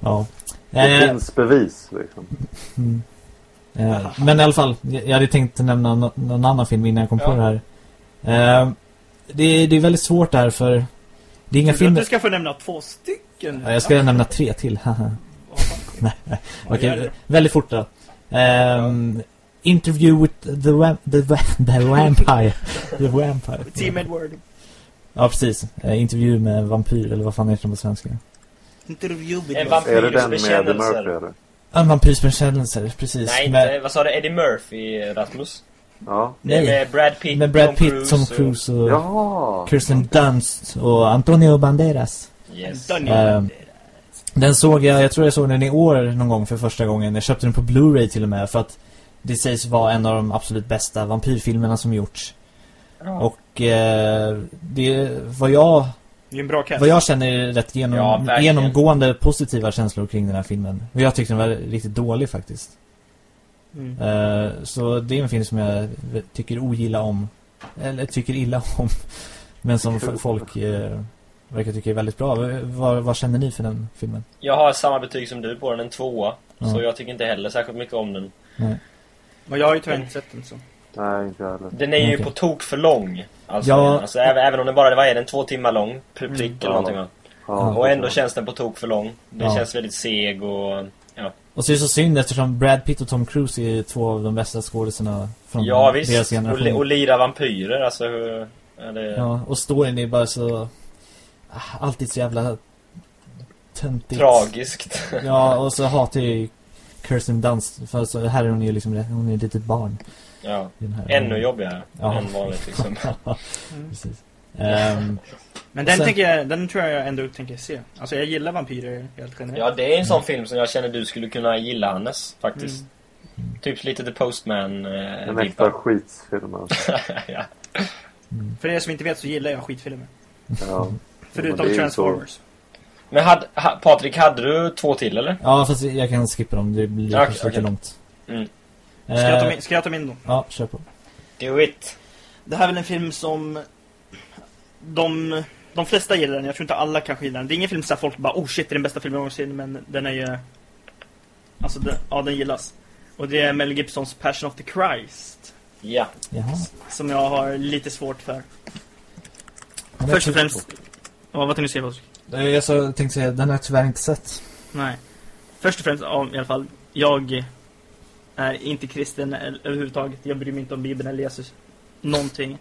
S1: ja.
S3: Det
S1: Eh,
S3: finns bevis liksom.
S1: mm. Eh, Men i alla fall, jag hade tänkt nämna nå- någon annan film innan jag kom på
S2: Ja.
S1: det här eh, det, är- det är väldigt svårt där för Det är inga
S4: du
S1: filmer
S4: du ska få nämna två stycken?
S1: Ja, Jag ska nämna tre till,
S4: Ja,
S1: Okej, väldigt fort då. Ehm, Interview with the, wa- the, va- the Vampire. The Vampire.
S4: Team Edward.
S1: Ja, precis. Eh, intervju med vampyr, eller vad fan heter det på svenska?
S4: Interview with
S2: En
S4: me.
S2: vampyr.
S3: Är det den med Eddie. Murphy?
S1: En vampyrs bekännelser, precis.
S2: Nej,
S1: med,
S2: inte, vad sa du? Eddie Murphy, Rasmus?
S3: Ja.
S1: Nej.
S2: med Brad Pitt,
S1: med Brad
S2: Tom
S1: Pitt,
S2: Cruise
S1: Tom
S2: och-
S1: Cruise och
S3: Ja!
S1: Kirsten Dunst och Antonio Banderas.
S2: Yes.
S4: Daniel
S1: Ehm,
S4: Banderas.
S1: Den såg jag, jag tror jag såg den i år någon gång för första gången. Jag köpte den på Blu-ray till och med för att det sägs vara en av de absolut bästa vampyrfilmerna som gjorts.
S2: Ja.
S1: Och eh, det vad jag
S4: Det är en bra cast.
S1: vad jag känner är rätt genom,
S2: Ja,
S1: genomgående positiva känslor kring den här filmen. Och jag tyckte den var riktigt dålig faktiskt.
S4: Mm.
S1: Eh, så det är en film som jag tycker ogilla om. Eller tycker illa om. Men som folk eh, verkar tycka är väldigt bra. Vad, vad känner ni för den filmen?
S2: Jag har samma betyg som du på den, en tvåa.
S1: Ja.
S2: Så jag tycker inte heller särskilt mycket om den.
S1: Nej.
S4: Och jag har ju tyvärr inte sett den så.
S3: Nej, inte heller.
S2: Den är ju
S1: Okej.
S2: på tok för lång. Alltså,
S1: Ja.
S2: alltså även, även om den bara vad är den, två timmar lång, prick
S4: Mm.
S2: eller någonting va?
S3: Ja,
S2: Och ändå känns den på tok för lång. Den
S1: Ja.
S2: känns väldigt seg och... Ja,
S1: Och så är det så synd eftersom Brad Pitt och Tom Cruise är två av de bästa skådisarna från
S2: ja
S1: deras
S2: visst. Och,
S1: generation.
S2: li- och lira vampyrer, alltså hur... Ja, det,
S1: Ja, och storyn är bara så... Alltid så jävla... Töntigt.
S2: Tragiskt.
S1: Ja, och så hatar jag ju Kirsten Dunst. För så här är hon ju liksom, hon är ett litet barn.
S2: ja.
S1: I den här.
S2: Ännu jobbigare
S1: Ja.
S2: än vanligt liksom.
S1: Precis. Ehm,
S4: Men den,
S1: Sen-
S4: tänker jag, den tror jag ändå tänker se. Alltså jag gillar vampyrer helt generellt.
S2: Ja, det är en sån film som jag känner du skulle kunna gilla, Hannes. Faktiskt.
S4: Mm.
S2: Typ lite The Postman eh,
S3: En äkta skitfilm alltså.
S2: ja.
S1: mm.
S4: För er som inte vet så gillar jag skitfilmer.
S3: Ja.
S4: Förutom
S3: ju
S4: Transformers.
S2: Men had, ha, Patrik, hade du två till eller?
S1: ja, fast jag kan skippa dem. Det blir kanske lite
S2: okej.
S1: långt.
S2: Mm.
S4: Ska, jag ta
S1: Eh,
S4: min, ska jag ta min då?
S1: Ja, kör på.
S2: Do it.
S4: Det här är väl en film som de, de flesta gillar den, jag tror inte alla kanske gillar den. Det är ingen film där folk bara oh shit det är den bästa filmen jag någonsin men den är ju Alltså den, ja den gillas. Och det är Mel Gibsons Passion of the Christ.
S2: Ja.
S1: Jaha.
S4: Som jag har lite svårt för. Först och främst Ja, vad tänkte du säga Patrik?
S1: Eh, Jag så, tänkte säga, den har jag tyvärr inte sett.
S4: Nej. Först och främst, ja, i alla fall, jag är inte kristen överhuvudtaget. Jag bryr mig inte om Bibeln eller Jesus. Någonting.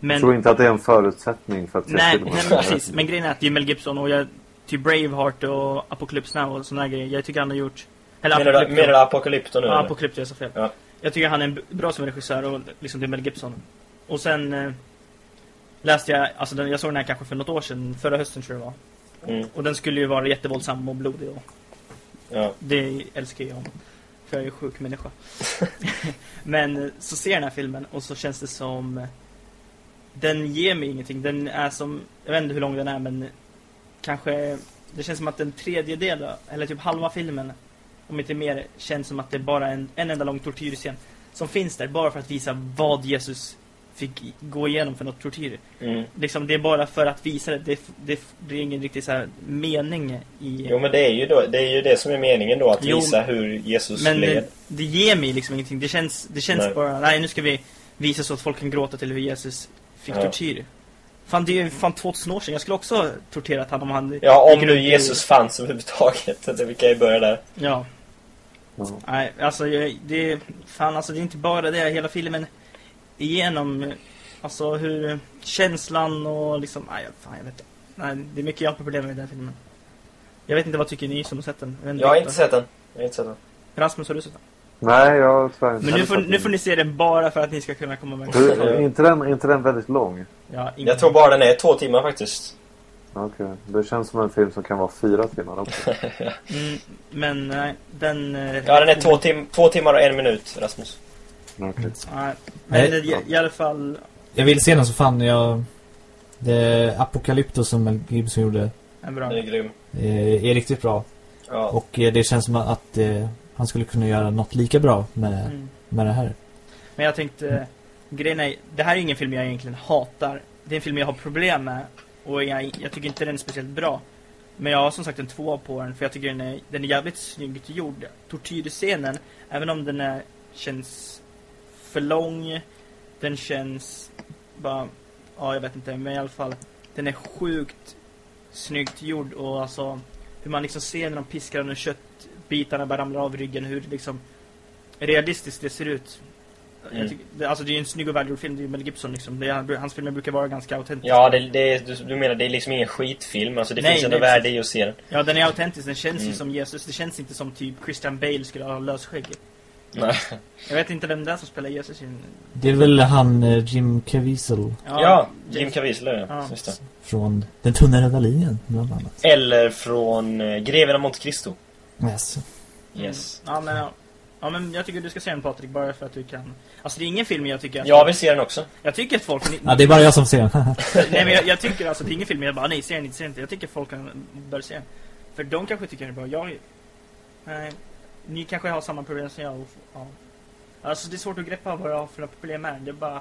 S4: Men,
S3: Jag tror inte att det är en förutsättning för att se
S4: nej,
S3: filmen.
S4: nej, men precis. Men grejen är att det är Mel Gibson och jag, till Braveheart och Apocalypse Now och såna här grejer. Jag tycker han har gjort... Eller
S2: Menar du,
S4: Apocalypse-
S2: menar du Apocalypto nu?
S4: Ja,
S2: eller?
S4: Apocalypse, jag sa fel.
S2: Ja.
S4: Jag tycker han är en bra som regissör och liksom är Mel Gibson. Och sen eh, läste jag, alltså den, jag såg den här kanske för något år sedan, förra hösten tror jag det var.
S2: Mm,
S4: Och den skulle ju vara jättevåldsam och blodig och
S2: ja.
S4: Det älskar jag. För jag är ju sjuk människa. Men eh, så ser jag den här filmen och så känns det som... eh, Den ger mig ingenting. Den är som... Jag vet inte hur lång den är men... Kanske... Det känns som att en tredjedel, eller typ halva filmen, om inte mer, känns som att det är bara en, en enda lång tortyrscen. Som finns där bara för att visa vad Jesus fick gå igenom för något tortyr.
S2: Mm.
S4: Liksom, det är bara för att visa det. Det, det, det är ingen riktig så här mening i...
S2: Jo men det är, ju då, det är ju det som är meningen då, att
S4: Jo,
S2: visa hur Jesus
S4: Men
S2: led.
S4: det, det ger mig liksom ingenting. Det känns, det känns
S2: Nej.
S4: bara, nej nu ska vi visa så att folk kan gråta till hur Jesus fick
S2: Ja.
S4: tortyr. Fan det är ju fan 2000 år sedan. Jag skulle också ha torterat honom om han...
S2: Ja, om nu
S4: runt i-
S2: Jesus fanns överhuvudtaget. Det- Vi kan ju börja där.
S4: Ja.
S3: Ja.
S4: Nej, alltså det är, fan alltså det är inte bara det. Hela filmen igenom, alltså hur känslan och liksom, nej fan jag vet inte. Nej, det är mycket jag har problem med i den här filmen. Jag vet inte vad tycker ni som har sett den? vet
S2: Jag har inte sett den. Jag har inte sett den.
S4: Rasmus har du sett den?
S3: Nej, jag har tyvärr inte
S4: Men nu får, nu får ni se den bara för att ni ska kunna komma med
S3: Du, är inte, den, är inte den väldigt lång?
S4: Ja, ingen-
S2: Jag tror bara den är två timmar faktiskt.
S3: Okej, det känns som en film som kan vara fyra timmar också.
S4: Mm, men nej, den... eh,
S2: Ja, den är två, tim två timmar och en minut, Rasmus.
S3: Okej.
S4: Nej, men i, i alla fall...
S1: Jag vill se den så fan jag... Det Apocalypto som Mel Gibson gjorde
S4: Är bra.
S2: Den är grym.
S1: eh, är riktigt bra.
S2: Ja.
S1: Och eh, det känns som att eh, han skulle kunna göra något lika bra med,
S4: Mm.
S1: med det här.
S4: Men jag tänkte, grejen är, det här är ingen film jag egentligen hatar. Det är en film jag har problem med. Och jag, jag tycker inte den är speciellt bra. Men jag har som sagt en tvåa på den, för jag tycker den är, den är jävligt snyggt gjord. Tortyrscenen, även om den är, känns för lång, den känns bara, ja jag vet inte, men i alla fall, den är sjukt snyggt gjord och alltså hur man liksom ser när de piskar och när köttbitarna bara ramlar av ryggen, hur liksom realistiskt det ser ut.
S2: Mm.
S4: Tycker, alltså det är ju en snygg och välgjord film, det är ju Mel Gibson liksom. Är, hans filmer brukar vara ganska autentiska.
S2: Ja, det, det, du, du menar det är liksom ingen skitfilm? Alltså det
S4: Nej,
S2: finns ändå värde i att se den?
S4: Ja, den är autentisk, den känns ju
S2: Mm.
S4: som Jesus. Det känns inte som typ Christian Bale skulle ha lösskägg.
S2: Nej.
S4: Jag vet inte vem det är som spelar Jesus i
S1: Det är väl han eh, Jim Caviezel
S2: Ja, Jim Caviezel är det.
S4: Ja.
S2: Just det.
S1: från Den tunna röda linjen bland annat.
S2: Eller från eh, Greven av Monte Cristo.
S1: Yes.
S2: Yes.
S4: Mm. Ja, men ja. Ja, men jag tycker du ska se den Patrik, bara för att du kan. Alltså det är ingen film jag tycker att...
S2: Jag vill se den också.
S4: Jag tycker att folk...
S1: Ja, det är bara jag som ser den.
S4: Nej men jag, jag tycker alltså det är ingen film jag bara nej, se den inte, se den inte. Jag tycker folk kan, bör se den. För de kanske tycker den är bra. Jag... Nej. Ni kanske har samma problem som jag. Ja. Alltså det är svårt att greppa vad jag har för problem med den. Det är bara...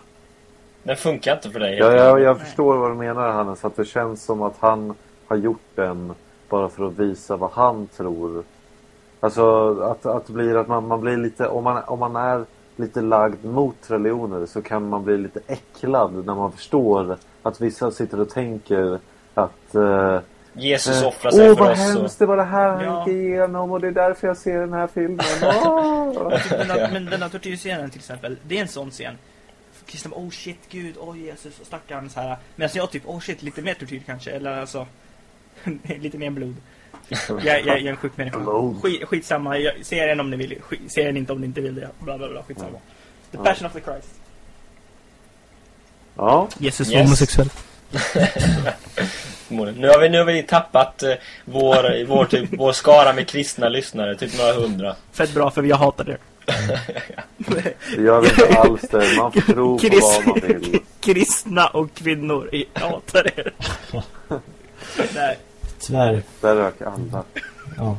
S2: Den funkar inte för dig.
S3: Ja, jag, jag förstår vad du menar Hannes, att det känns som att han har gjort den bara för att visa vad han tror. Alltså att, att blir att man, man blir lite, om man, om man är lite lagd mot religioner så kan man bli lite äcklad när man förstår att vissa sitter och tänker att eh,
S2: Jesus
S3: eh,
S2: offrar sig
S3: Åh
S2: för
S3: vad
S2: oss. Och...
S3: hemskt, det var det här han
S4: Ja.
S3: gick igenom och det är därför jag ser den här filmen. Åh!
S4: Den men den här tortyrscenen till exempel, det är en sån scen. Bara, oh shit, gud, oh Jesus, och stackarn så här. Medan jag typ, oh shit, lite mer tortyr kanske, eller alltså lite mer blod. Jag, jag, jag är en sjuk människa. Skit, skitsamma, jag, se den om ni vill, skit, se den inte om ni inte vill det. Bla bla bla, skitsamma. The. Passion of the Christ.
S3: Ja,
S4: Jesus
S2: Yes.
S4: homosexuell.
S2: Förmodligen. Nu har vi, nu har vi tappat eh, vår, vår, typ, vår skara med kristna lyssnare, typ några hundra.
S4: Fett bra för jag hatar det.
S3: det gör vi inte alls det. Man får tro på vad man vill.
S4: Kristna och kvinnor, jag hatar er. Nej.
S1: Tyvärr.
S3: Där rök alla.
S1: Ja.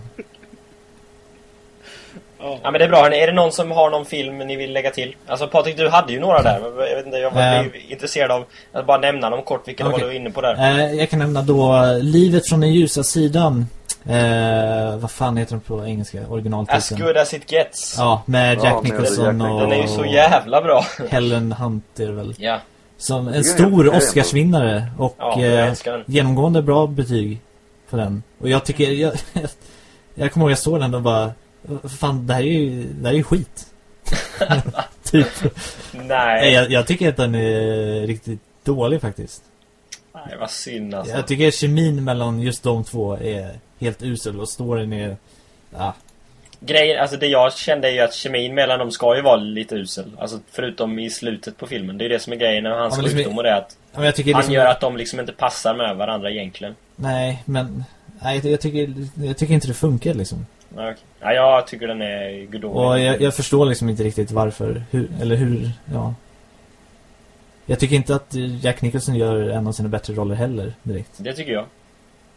S4: Ja.
S2: Ja men det är bra hörni. Är det någon som har någon film ni vill lägga till? Alltså Patrik, du hade ju några där. men Jag vet inte, jag var
S1: Eh.
S2: intresserad av att bara nämna dem kort. Vilka det var du inne på där?
S1: Eh, jag kan nämna då Livet från den ljusa sidan. Eh, vad fan heter den på engelska?
S2: As
S1: Originaltiteln.
S2: good as it gets.
S1: Ja, med
S3: Ja,
S1: Jack Nicholson och.
S2: Den är ju så jävla bra.
S1: Helen Hunt är det väl.
S2: Ja,
S1: Som en stor Oscarsvinnare och
S2: ja
S1: genomgående bra betyg på den. Och jag tycker, jag, jag kommer ihåg jag såg den och bara, fan det här är ju, det här är ju skit. typ. Nej,
S2: Nej,
S1: jag, jag tycker att den är riktigt dålig faktiskt.
S2: det var synd alltså.
S1: Jag tycker kemin mellan just de två är helt usel och storyn är, ja,
S2: Grejen, alltså det jag kände är ju att kemin mellan dem ska ju vara lite usel. Alltså förutom i slutet på filmen. Det är det som är grejen med hans
S1: Ja, liksom-
S2: sjukdom och det att
S1: tycker
S2: han
S1: liksom,
S2: gör att de liksom inte passar med varandra egentligen.
S1: nej men, nej jag tycker, jag tycker inte det funkar liksom.
S2: Ja, okej. ja jag tycker den är gudomlig.
S1: Och jag, jag förstår liksom inte riktigt varför, hur, eller hur, ja. Jag tycker inte att Jack Nicholson gör en av sina bättre roller heller direkt.
S2: Det tycker jag.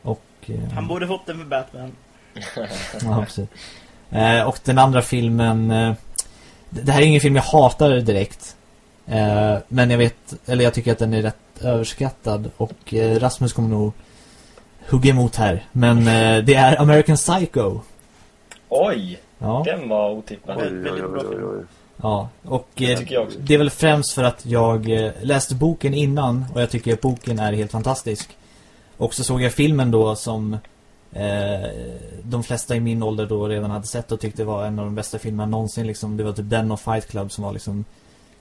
S1: Och, eh,
S4: Han borde fått den för Batman.
S1: ja, precis. Eh, och den andra filmen, eh, det det här är ingen film jag hatar direkt. Eh, men jag vet, eller jag tycker att den är rätt överskattad och eh, Rasmus kommer nog hugga emot här. Men eh, det är American Psycho.
S2: Oj!
S1: Ja.
S2: Den var otippad.
S3: Oj, oj, oj, oj, oj.
S1: Ja, och
S2: Det
S1: eh, det är väl främst för att jag eh, läste boken innan och jag tycker att boken är helt fantastisk. Och så såg jag filmen då som eh, de flesta i min ålder då redan hade sett och tyckte var en av de bästa filmerna någonsin liksom. Det var typ den och Fight Club som var liksom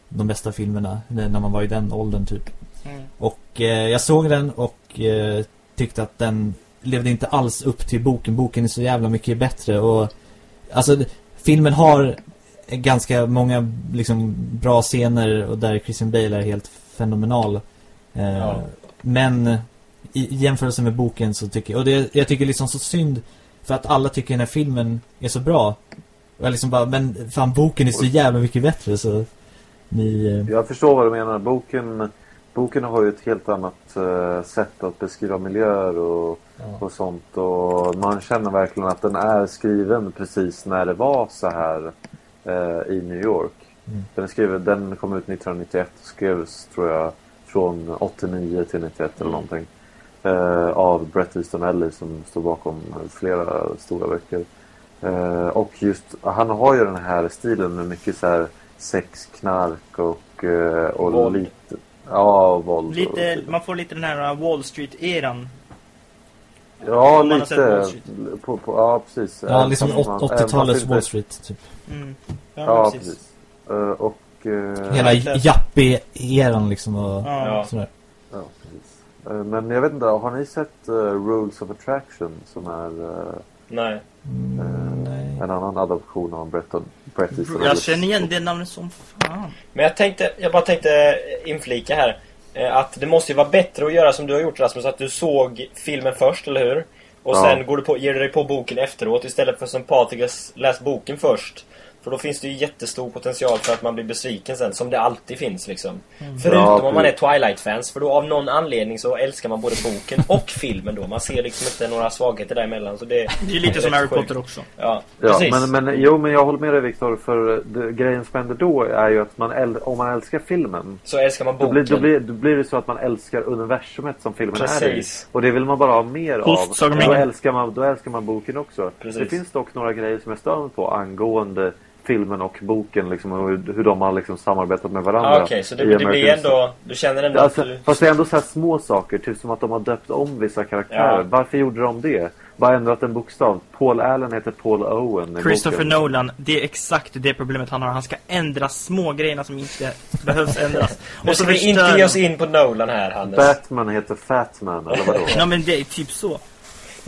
S1: de bästa filmerna när man var i den åldern typ.
S4: Mm.
S1: Och eh, jag såg den och eh, tyckte att den levde inte alls upp till boken. Boken är så jävla mycket bättre och alltså filmen har ganska många liksom bra scener och där Christian Bale är helt fenomenal. Eh,
S2: Ja.
S1: Men i, i jämförelse med boken så tycker jag, och det, jag tycker liksom så synd för att alla tycker den här filmen är så bra. Och jag liksom bara, men fan boken är så jävla mycket bättre så ni... eh,
S3: Jag förstår vad du menar. Boken, boken har ju ett helt annat eh, sätt att beskriva miljöer och,
S1: Ja.
S3: och sånt. Och man känner verkligen att den är skriven precis när det var så här eh, i New York.
S1: Mm.
S3: Den, är skriven, den kom ut 1991 och skrevs tror jag från 89 till 91 eller någonting. Eh, av Bret Easton Ellis som står bakom flera stora böcker. Eh, och just, han har ju den här stilen med mycket så här sex, knark och, eh, och
S2: Våld.
S3: lite... Ja, våld.
S4: Lite, man får lite den här uh, Wall Street-eran.
S3: Ja,
S4: man
S3: lite.
S4: Street.
S3: På, på, ja, precis.
S1: Ja,
S3: Även
S1: liksom
S3: fast man- även fast
S1: 80-talets
S3: inte-
S1: Wall Street typ.
S4: Mm. Ja,
S3: Ja,
S4: precis.
S3: precis. Eh, och... eh,
S1: Hela Jappie-eran liksom och
S4: Ja.
S1: Sådär.
S3: Ja, precis. Eh, Men jag vet inte, har ni sett Rules of Attraction som är
S2: Nej.
S1: Mm, nej.
S3: en annan adoption av Bretton, Bret Easton
S4: Jag känner igen det namnet som fan.
S2: Men jag tänkte, jag bara tänkte inflika här. eh, Att det måste ju vara bättre att göra som du har gjort Rasmus, att du såg filmen först, eller hur? Och
S3: Ja.
S2: sen går du på, ger du dig på boken efteråt istället för som Patrik läst boken först. För då finns det ju jättestor potential för att man blir besviken sen, som det alltid finns liksom.
S4: Mm.
S2: Förutom
S3: Ja,
S2: om man är
S3: precis.
S2: Twilight-fans, för då av någon anledning så älskar man både boken och filmen då. Man ser liksom inte några svagheter däremellan, så det...
S4: Det är lite som Harry. Potter också.
S2: Ja,
S3: Ja,
S2: precis.
S3: men, men, jo, men jag håller med dig Viktor, för det, grejen som händer då är ju att man om man älskar filmen
S2: Så älskar man
S3: då
S2: boken.
S3: blir, då, blir, då blir det så att man älskar universumet som filmen är i.
S2: Precis.
S3: Och det vill man bara ha mer av.
S4: Sagan om
S3: Då älskar, man, då älskar man boken också.
S2: Precis.
S3: Det finns dock några grejer som jag stör mig på angående filmen och boken. Liksom, och hur, hur de har liksom samarbetat med varandra.
S2: Ja, Okej, så det, det blir ändå... Du känner ändå
S3: Alltså,
S2: att du...
S3: fast det är ändå så här små saker, typ som att de har döpt om vissa karaktärer.
S2: Ja.
S3: Varför gjorde de det? Bara ändrat en bokstav. Paul Allen heter Paul Owen
S4: Christopher
S3: boken.
S4: Nolan, det är exakt det problemet han har. Han ska ändra små grejerna som inte behövs ändras.
S2: Nu ska vi inte ge oss in på Nolan här, Hannes.
S3: Batman heter Fatman, eller vadå?
S4: Ja men det är typ så.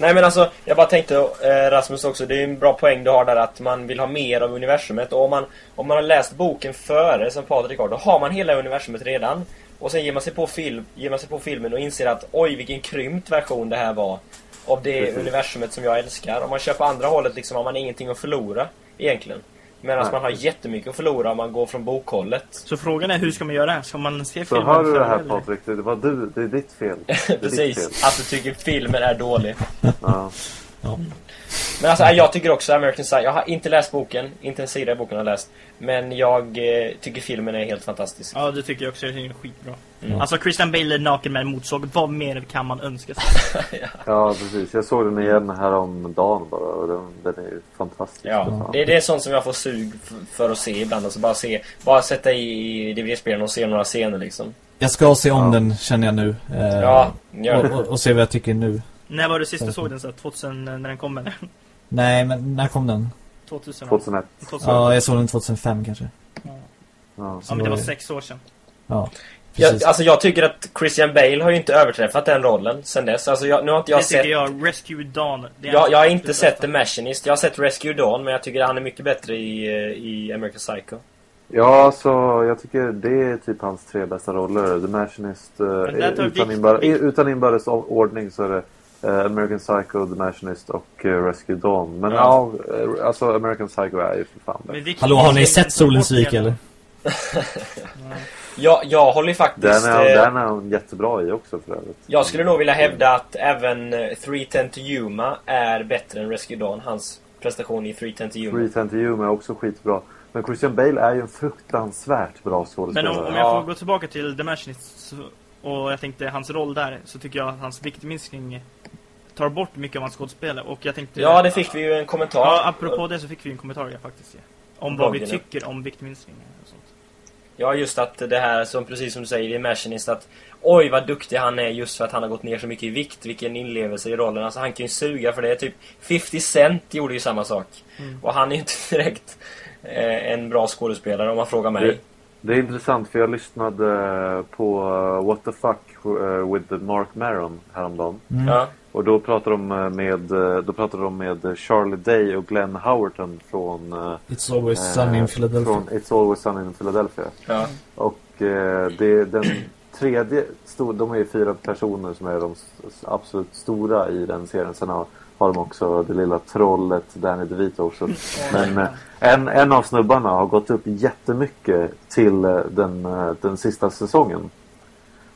S2: Nej men alltså, jag bara tänkte eh, Rasmus också, det är en bra poäng du har där att man vill ha mer av universumet. Och om man, om man har läst boken före, som Patrik har, då har man hela universumet redan. Och sen ger man sig på, film, ger man sig på filmen och inser att oj vilken krympt version det här var. Av det
S3: Precis.
S2: universumet som jag älskar. Om man kör på andra hållet liksom har man ingenting att förlora, egentligen. Medan
S3: Nej.
S2: man har jättemycket att förlora om man går från bokhållet.
S4: Så frågan är hur ska man göra? Ska man se
S3: Så
S4: filmen
S3: hör du det här
S4: eller?
S3: Patrik? Det var du, det är ditt fel. Det är ditt
S2: Precis,
S3: fel.
S2: att du tycker filmen är dålig.
S3: Ja.
S2: Men alltså, jag tycker också American Psycho. Jag har inte läst boken, inte en sida i boken har jag läst. Men jag eh, tycker filmen är helt fantastisk.
S4: Ja det tycker jag också, jag tycker det är skitbra.
S2: Mm.
S4: Alltså Christian Bale är naken med en motorsåg, vad mer kan man önska sig?
S3: ja, precis. Jag såg den igen häromdagen bara och den, den är ju fantastisk.
S2: Ja, det, det är sånt som jag får sug för att se ibland. Alltså bara se, bara sätta i DVD-spelaren och se några scener liksom.
S1: Jag ska se om
S3: Ja.
S1: den, känner jag nu. Eh,
S2: Ja, gör
S1: och,
S2: det.
S1: och, och se vad jag tycker nu.
S4: När var det sist du såg den? Så här, 2000, när den kom eller?
S1: Nej, men när kom den?
S4: 2000?
S3: 2001.
S4: 2000.
S1: Ja, jag såg den 2005 kanske.
S4: Ja.
S3: Ja.
S4: Men det var sex år sedan.
S1: Ja,
S2: Jag, alltså jag tycker att Christian Bale har ju inte överträffat den rollen sen dess. Alltså jag, nu har inte jag
S4: det tycker
S2: sett...
S4: jag, Rescue Dawn.
S2: Jag, jag har inte sett The. Machinist. Jag har sett Rescue Dawn, men jag tycker han är mycket bättre i, eh, i American Psycho.
S3: Ja, så jag tycker det är typ hans tre bästa roller. The Machinist, eh, utan,
S4: Vic-
S3: inbör,
S4: Vic-
S3: utan inbördes ordning så är det American Psycho, The Machinist och eh, Rescue Dawn. Men
S2: Ja.
S3: ja, eh, alltså American Psycho är ju för fan
S4: Men vilken-
S1: Hallå, har ni sett Solens rik eller?
S2: Jag, jag håller faktiskt...
S3: Den är,
S2: eh,
S3: den är hon jättebra i också för övrigt.
S2: Jag skulle nog vilja hävda att även eh, 310 to Yuma är bättre än Rescue Dawn. Hans prestation i 310 to Yuma.
S3: 310 to Yuma är också skitbra. Men Christian Bale är ju en fruktansvärt bra
S4: Men
S3: skådespelare.
S4: om, om jag får gå tillbaka till The Machinist och jag tänkte hans roll där så tycker jag att hans viktminskning tar bort mycket av hans skådespel och jag tänkte
S2: Ja, det fick vi ju en kommentar.
S4: Ja, apropå det så fick vi en kommentar ja, faktiskt ja. Om vad vi tycker om viktminskning och sånt.
S2: Ja, just att det här som precis som du säger i Machinist att Oj vad duktig han är just för att han har gått ner så mycket i vikt. Vilken inlevelse i rollen. Alltså han kan ju suga för det. Typ 50 Cent gjorde ju samma sak.
S4: Mm.
S2: Och han är ju inte direkt eh, en bra skådespelare om man frågar mig.
S3: Det- Det är intressant för jag lyssnade på uh, What the fuck uh, with Mark Maron häromdagen.
S1: Mm.
S2: Ja,
S3: Och då pratade de uh, med, uh, då pratade de med Charlie Day och Glenn Howerton från, uh,
S1: It's always
S3: eh,
S1: sunny in Philadelphia.
S3: från It's Always Sunny in Philadelphia.
S2: ja.
S3: Och eh, det, den tredje, stor, de är ju fyra personer som är de absolut stora i den serien. Sen har, har de också det lilla trollet Danny DeVito också. Men eh, en, en av snubbarna har gått upp jättemycket till eh, den, eh, den sista säsongen.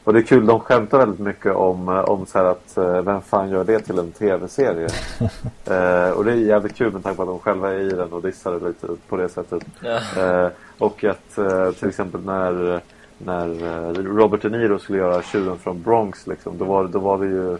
S3: Och det är kul, de skämtar väldigt mycket om, eh, om så här att eh, vem fan gör det till en tv-serie? eh, och det är jävligt kul med tanke på att de själva är i den och dissar det lite på det sättet.
S2: ja.
S3: Eh, och att eh, till exempel när, när eh, Robert De Niro skulle göra Tjuven från Bronx liksom, då, var, då var det ju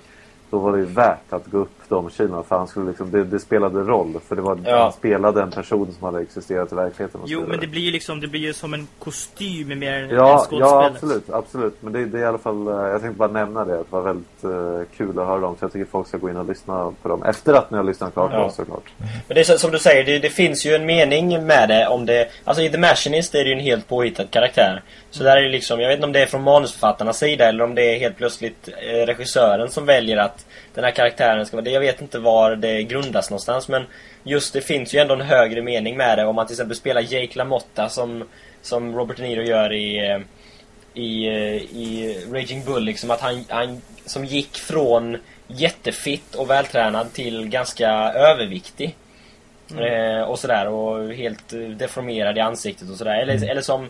S3: då var det ju värt att gå upp de kilona för han skulle liksom, det, det spelade roll för det var,
S2: Ja.
S3: han spelade en person som hade existerat i verkligheten
S4: Jo men det blir ju liksom, det blir ju som en kostym mer än
S3: Ja,
S4: skådespelet.
S3: ja absolut, absolut. Men det, det är i alla fall, eh, jag tänkte bara nämna det, att det var väldigt eh, kul att höra dem. Så jag tycker folk ska gå in och lyssna på dem. Efter att ni har lyssnat klart
S2: Ja.
S3: såklart.
S2: Men det är som du säger, det, det finns ju en mening med det om det... Alltså i The Machinist är det ju en helt påhittad karaktär. Så där är det liksom, jag vet inte om det är från manusförfattarnas sida eller om det är helt plötsligt eh, regissören som väljer att den här karaktären ska vara det. Jag vet inte var det grundas någonstans men just det finns ju ändå en högre mening med det. Om man till exempel spelar Jake LaMotta som, som Robert De Niro gör i... eh, i, eh, i Raging Bull liksom att han, han som gick från jättefitt och vältränad till ganska överviktig. Eh, och sådär och helt deformerad i ansiktet och sådär. Eller, eller som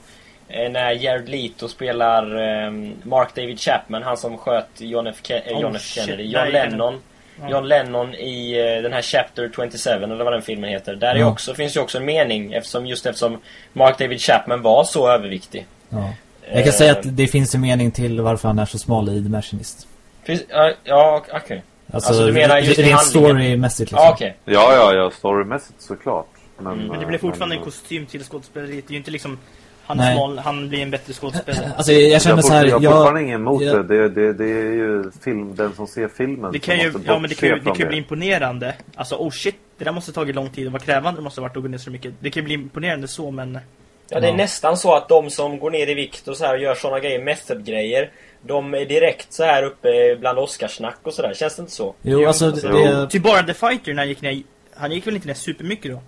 S2: när Jared Leto spelar eh, Mark David Chapman, han som sköt John F. Ke- eh,
S4: Oh,
S2: John F. Kennedy.
S4: Nej,
S2: John
S4: kan
S2: Lennon.
S4: Ja.
S2: John Lennon i eh, den här Chapter 27 eller vad den filmen heter. Där är
S1: Ja.
S2: också, finns ju också en mening eftersom, just eftersom Mark David Chapman var så överviktig.
S1: Ja. Jag kan
S2: Eh,
S1: säga att det finns en mening till varför han är så smal i The Machinist.
S2: finns, ja, ja, okej.
S1: Alltså,
S2: Alltså, du menar just i
S1: rent
S2: handlingen?
S1: storymässigt liksom.
S2: Ja, okej.
S3: Ja, ja, ja, storymässigt såklart. Men,
S2: Mm.
S4: Men det
S3: eh,
S4: blir fortfarande
S3: men,
S4: en kostym till skådespeleriet. Det är ju inte liksom... Han är smal, han blir en bättre skådespelare.
S1: Alltså jag, jag känner
S3: jag,
S1: så här,
S3: jag har
S1: jag,
S3: fortfarande ingen emot
S1: jag-
S3: det. Det, det. det är ju film, den som ser filmen
S4: Det kan ju, ja men det kan ju, det kan ju bli imponerande. Alltså oh shit, det där måste ha tagit lång tid och vad krävande det måste ha varit att gå ner så mycket. Det kan ju bli imponerande så men...
S2: Ja, det är nästan så att de som går ner i vikt och så här och gör såna grejer, method-grejer, de är direkt så här uppe bland Oscarsnack och sådär. Känns det inte så?
S1: Jo, alltså
S2: alltså,
S1: det...
S4: Typ bara The Fighter när han gick ner, han gick väl inte ner supermycket då?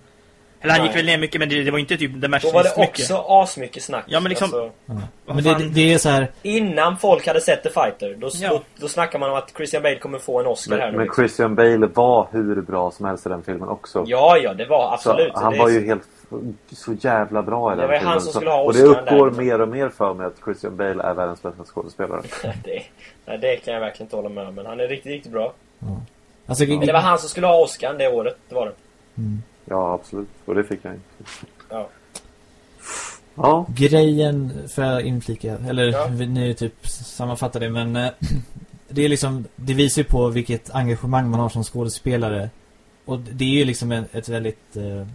S4: Eller han
S2: Nej.
S4: gick väl ner mycket men det, det var inte typ The
S2: Då var det
S4: mycket.
S2: också asmycket snack.
S4: Ja, men liksom-
S2: Alltså,
S1: Ja.
S4: Vad
S1: Men det, det är så här,
S2: innan folk hade sett The Fighter, då,
S4: Ja.
S2: då, då snackar man om att Christian Bale kommer få en Oscar här
S3: Men,
S2: nu.
S3: men
S2: liksom.
S3: Christian Bale var hur bra som helst i den filmen också.
S2: Ja, ja, det var absolut.
S3: Så han
S2: det
S3: var ju helt så jävla bra i
S2: Det
S3: den filmen.
S2: han som
S3: Så-
S2: skulle ha
S3: och det
S2: Oscar
S3: uppgår
S2: där.
S3: mer och mer för mig att Christian Bale är världens bästa skådespelare.
S2: det, nej, det kan jag verkligen inte hålla med om, men han är riktigt, riktigt bra.
S1: alltså,
S2: Men det var han som skulle ha Oscar det året, det var det.
S3: Ja, absolut. Och det fick han inte.
S2: Ja.
S3: Ja,
S1: grejen, för att inflika, eller
S2: Ja.
S1: ni typ sammanfattar det, men eh, det är liksom, det visar ju på vilket engagemang man har som skådespelare. Och det är ju liksom ett väldigt eh,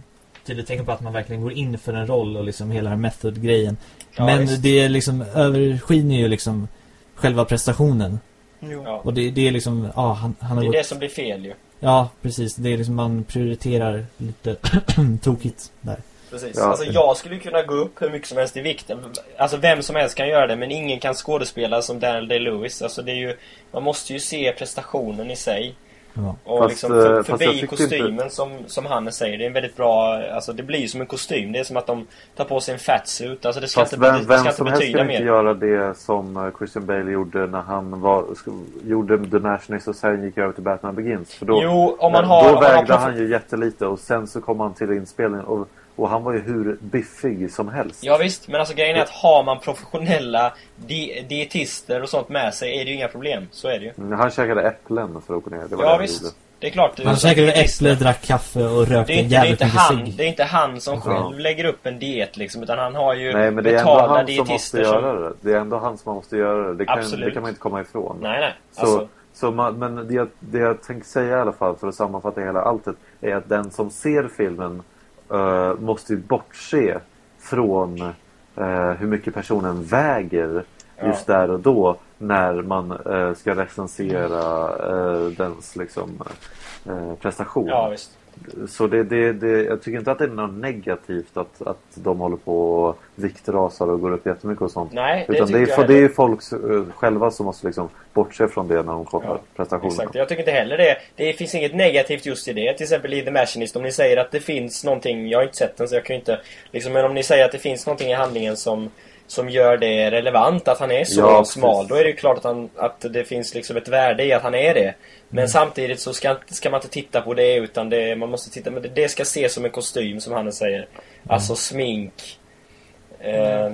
S1: tydligt tecken på att man verkligen går in för en roll och liksom hela den här method-grejen.
S2: Ja,
S1: men
S2: visst.
S1: det är liksom överskiner ju liksom själva prestationen.
S4: Jo.
S2: Ja.
S1: Och det, det är liksom, ja, han, han har
S2: Det är
S1: gått,
S2: det som blir fel ju.
S1: Ja precis, det är liksom man prioriterar lite tokigt där.
S2: Precis.
S3: Ja.
S2: Alltså jag skulle kunna gå upp hur mycket som helst i vikten. Alltså vem som helst kan göra det men ingen kan skådespela som Daniel Day-Lewis. Alltså det är ju... Man måste ju se prestationen i sig.
S1: Ja.
S2: Och
S3: Fast,
S2: liksom
S3: eh,
S2: för, förbi kostymen
S3: inte-
S2: som, som han säger. Det är en väldigt bra... Alltså det blir ju som en kostym. Det är som att de tar på sig en fatsuit. Alltså det ska
S3: fast
S2: inte,
S3: vem,
S2: det ska
S3: vem
S2: inte
S3: som helst
S2: betyda
S3: kan inte
S2: mer.
S3: göra det som eh, Christian Bale gjorde när han var, gjorde The Nationalist och sen gick över till Batman Begins. För då,
S2: Jo, om man
S3: då
S2: har... Om man har
S3: vägde han ju jättelite och sen så kom han till inspelningen och, och han var ju hur biffig som helst.
S2: Ja visst, men alltså grejen är att har man professionella di dietister och sånt med sig är det ju inga problem. Så är det ju.
S3: Han käkade äpplen för att gå ner. Det var
S2: Ja
S3: det
S2: visst.
S3: gjorde.
S2: Det är klart. det
S1: Han
S2: så
S1: käkade
S2: dietister-
S1: äpple, drack kaffe och rökte
S2: Det är, inte, det, är
S1: jävligt
S2: inte
S1: mycket
S2: han, det är inte han som själv lägger upp en diet liksom, utan han har ju
S3: Nej men det är ändå
S2: betalda
S3: han som måste
S2: dietister
S3: göra det. Det är ändå han som måste göra det. Det kan,
S2: Absolut.
S3: det kan man inte komma ifrån.
S2: Nej, nej.
S3: Så,
S2: Alltså,
S3: så man, men det jag, det jag tänkte säga i alla fall för att sammanfatta hela alltet är att den som ser filmen eh, måste ju bortse från eh, hur mycket personen väger
S2: Ja.
S3: just där och då när man eh, ska recensera dens liksom, prestation.
S2: ja, visst.
S3: Så det, det, det, jag tycker inte att det är något negativt att, att de håller på och viktrasar och går upp jättemycket och sånt.
S2: Nej, det
S3: Utan det är,
S2: jag
S3: för, det är folk eh, själva som måste liksom bortse från det när de kollar
S2: Ja,
S3: prestationerna.
S2: Exakt, jag tycker inte heller det. Det finns inget negativt just i det. Till exempel i The Machinist, om ni säger att det finns någonting, jag har inte sett den så jag kan ju inte... Liksom, men om ni säger att det finns någonting i handlingen som, som gör det relevant, att han är så
S3: Ja,
S2: smal,
S3: precis.
S2: då är det ju klart att, han, att det finns liksom ett värde i att han är det. Men
S3: Mm.
S2: samtidigt så ska, ska man inte titta på det utan det, man måste titta, men det, det ska ses som en kostym som han säger. Alltså smink. Eh,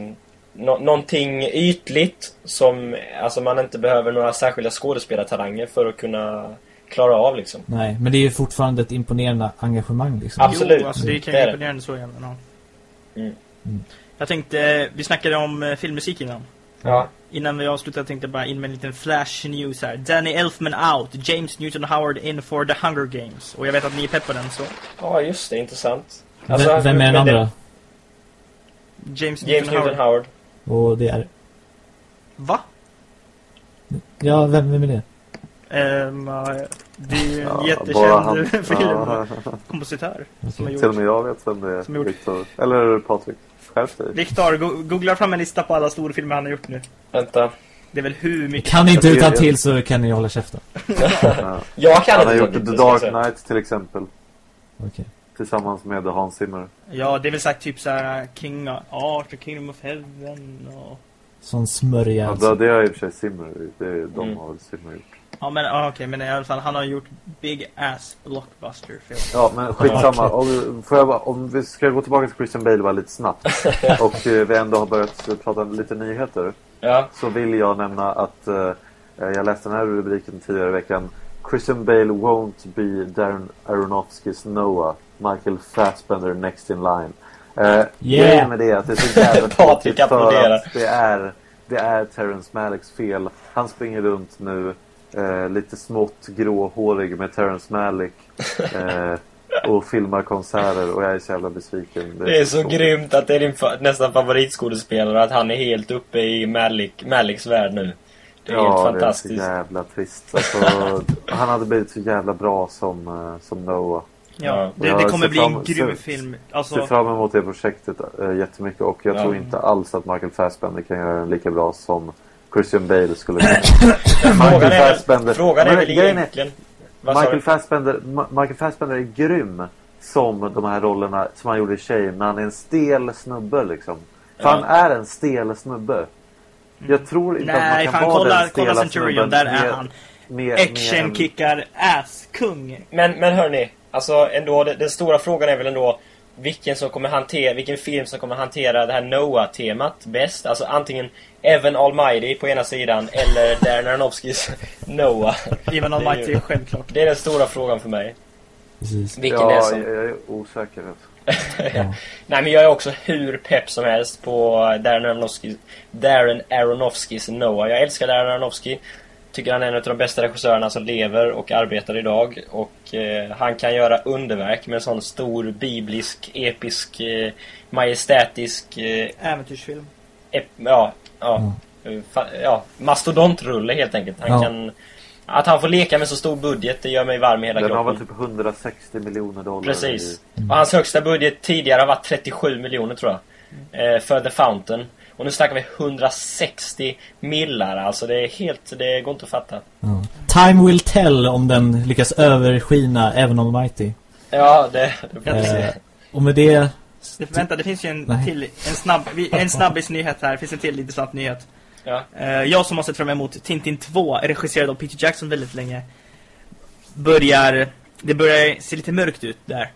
S2: nå, någonting ytligt som alltså man inte behöver några särskilda skådespelartalanger för att kunna klara av liksom.
S1: Nej, men det är ju fortfarande ett imponerande engagemang liksom.
S2: Absolut.
S4: Jo, alltså det kan ju imponerande så igen. Ja.
S2: Mm.
S1: Mm.
S4: Jag tänkte, vi snackade om eh, filmmusik innan.
S2: Ja.
S4: Innan vi avslutar tänkte jag bara in med en liten flash news här. Danny Elfman out, James Newton Howard in for the Hunger Games. Och jag vet att ni är pepp på den så.
S2: Ja, just det. Intressant.
S1: vem, vem är den andra?
S4: James,
S2: James
S4: Newton,
S2: Newton
S4: Howard.
S2: Howard.
S1: Och det är...
S4: Va?
S1: Ja, vem, vem är det?
S4: Ehm, eh, det är en
S3: Ja,
S4: jättekänd
S3: han- Ja,
S4: filmkompositör. Som har gjort.
S3: till och med jag vet vem det
S4: Som
S3: är.
S4: gjort-
S3: Victor. Eller Patrik. Dig.
S4: Viktor, go googla fram en lista på alla stora filmer han har gjort nu.
S2: Vänta.
S4: Det är väl hur mycket...
S1: Kan ni inte utan till så kan ni hålla käften.
S3: Ja.
S2: Jag kan
S3: Han har gjort The Dark. Knight till exempel.
S1: Okej.
S3: Tillsammans med Hans Zimmer.
S4: Ja, det är väl sagt typ såhär King Art och Kingdom of Heaven och...
S1: Sån smörja
S3: Ja,
S1: alltså.
S3: det, det har i och för sig Zimmer. Det, de
S2: Mm.
S3: har Zimmer gjort.
S4: Ja men ah, okej, men i alla fall han har gjort Big Ass Blockbuster film.
S3: Ja, men skitsamma. Om, får jag bara, om vi ska gå tillbaka till Christian Bale bara lite snabbt. och eh, vi ändå har börjat prata lite nyheter.
S2: Ja.
S3: Så vill jag nämna att eh, jag läste den här rubriken tidigare i veckan. Christian Bale won't be Darren Aronofskys Noah. Michael Fassbender next in line. Eh, Grejen med det är att det är så jävla
S2: Patrik applåderar.
S3: att det är, det är Terrence Malicks fel. Han springer runt nu eh, lite smått gråhårig med Terrence Malick eh, och filmar konserter och jag är så jävla besviken.
S2: Det är så
S3: tråkigt.
S2: grymt att det är din fa- nästan favoritskådespelare att han är helt uppe i Malik, Maliks värld nu. Det är helt
S3: ja,
S2: fantastiskt.
S3: det är så jävla trist. Alltså, han hade blivit så jävla bra som, eh, som Noah.
S4: Ja,
S2: Ja.
S4: det, det kommer
S3: ser
S4: bli en grym
S3: ser-
S4: film.
S3: Ser
S4: Alltså,
S3: fram emot det projektet äh, jättemycket och jag
S2: Ja.
S3: tror inte alls att Michael Fassbender kan göra den lika bra som Christian Bale skulle kunna.
S2: Frågan
S3: Michael
S2: är,
S3: Fassbender-
S2: frågan är
S3: Men
S2: väl egentligen...
S3: Michael? Fassbender, Michael Fassbender är grym som de här rollerna som han gjorde i Shame när han är en stel snubbe liksom. För
S2: Ja.
S3: han är en stel snubbe. Jag tror inte
S4: nej,
S3: att man kan
S4: fan
S3: vara
S4: kolla,
S3: den stela
S4: kolla Centurion, där är han.
S3: med- med en-
S4: Action-kickar ass-kung.
S2: Men, men hörni, alltså ändå, den stora frågan är väl ändå vilken som kommer hantera, vilken film som kommer hantera det här Noah-temat bäst. Alltså antingen Evan Almighty på ena sidan eller Darren Aronofskys Noah. Är
S4: Almighty,
S2: ju-
S4: självklart.
S2: Det är den stora frågan för mig.
S1: Precis.
S2: Vilken
S3: ja,
S2: är som...
S3: jag, är osäker.
S1: Ja.
S2: Nej men jag är också hur pepp som helst på Darren Aronofsky, Darren Aronofskys Noah. Jag älskar Darren Aronofsky. Tycker han är en av de bästa regissörerna som lever och arbetar idag. Och eh, han kan göra underverk med en sån stor biblisk, episk, eh, majestätisk, eh,
S4: Äventyrsfilm.
S2: ep, ja, ja, eh, fa- ja, mastodontrulle helt enkelt. Han
S1: Ja.
S2: kan... Att han får leka med så stor budget, det gör mig varm i hela
S3: Den har
S2: kroppen.
S3: väl typ 160 miljoner dollar.
S2: Precis. Och hans högsta budget tidigare har varit 37 miljoner tror jag. Eh, för The Fountain. Och nu snackar vi 160 millar alltså. Det är helt... Det går inte att fatta.
S1: Ja. Time will tell om den lyckas överskina även Almighty.
S2: Ja, det... det får vi
S1: Eh,
S2: se.
S1: och med det...
S4: Det, vänta, det finns ju en
S1: Nej.
S4: till, en snabb, en snabbis nyhet här. Det finns en till intressant nyhet.
S2: Ja.
S4: Eh, jag som har sett fram emot Tintin 2, regisserad av Peter Jackson väldigt länge, börjar, det börjar se lite mörkt ut där.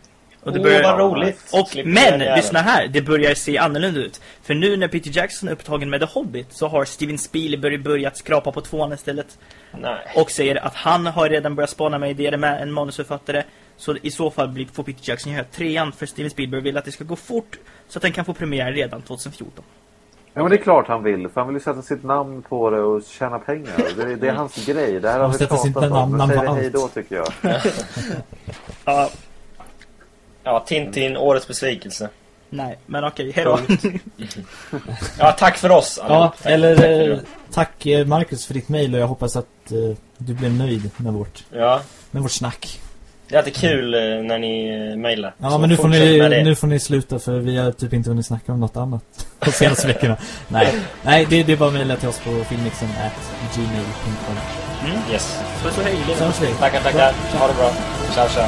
S4: Och det
S2: Åh,
S4: börjar,
S2: vad roligt!
S4: och, men, lyssna här, det börjar se annorlunda ut. För nu när Peter Jackson är upptagen med The Hobbit så har Steven Spielberg börjat skrapa på tvåan istället.
S2: Nej.
S4: Och säger att han har redan börjat spana med idéer med en manusförfattare. Så i så fall blir, får Peter Jackson göra trean för Steven Spielberg vill att det ska gå fort så att den kan få premiär redan 2014.
S3: Ja men det är klart han vill, för han vill ju sätta sitt namn på det och tjäna pengar. Det, det är hans grej, det här har
S1: Han
S3: vi pratat
S1: namn-
S3: om. Nu
S1: namn på
S3: säger vi hej
S1: allt.
S3: då tycker jag.
S4: Ja,
S2: Ja, Tintin, årets besvikelse.
S4: nej, men okej, hejdå.
S2: Ja, tack för oss
S1: Ja,
S2: allihop. Tack-
S1: eller
S2: tack för
S1: eh, tack eh, Marcus för ditt mejl och jag hoppas att eh, du blev nöjd med vårt,
S2: Ja,
S1: med vårt snack.
S2: det är alltid kul eh, när ni mejlar.
S1: Ja,
S2: Så
S1: men nu får, ni, nu får ni sluta för vi har typ inte hunnit snacka om något annat de senaste veckorna. Nej, Nej det, det är bara mejla till oss på filmmixen at gmail.com.
S2: Yes.
S4: Så, så hej.
S2: Tackar, tackar. Ha det bra. Ciao, ciao.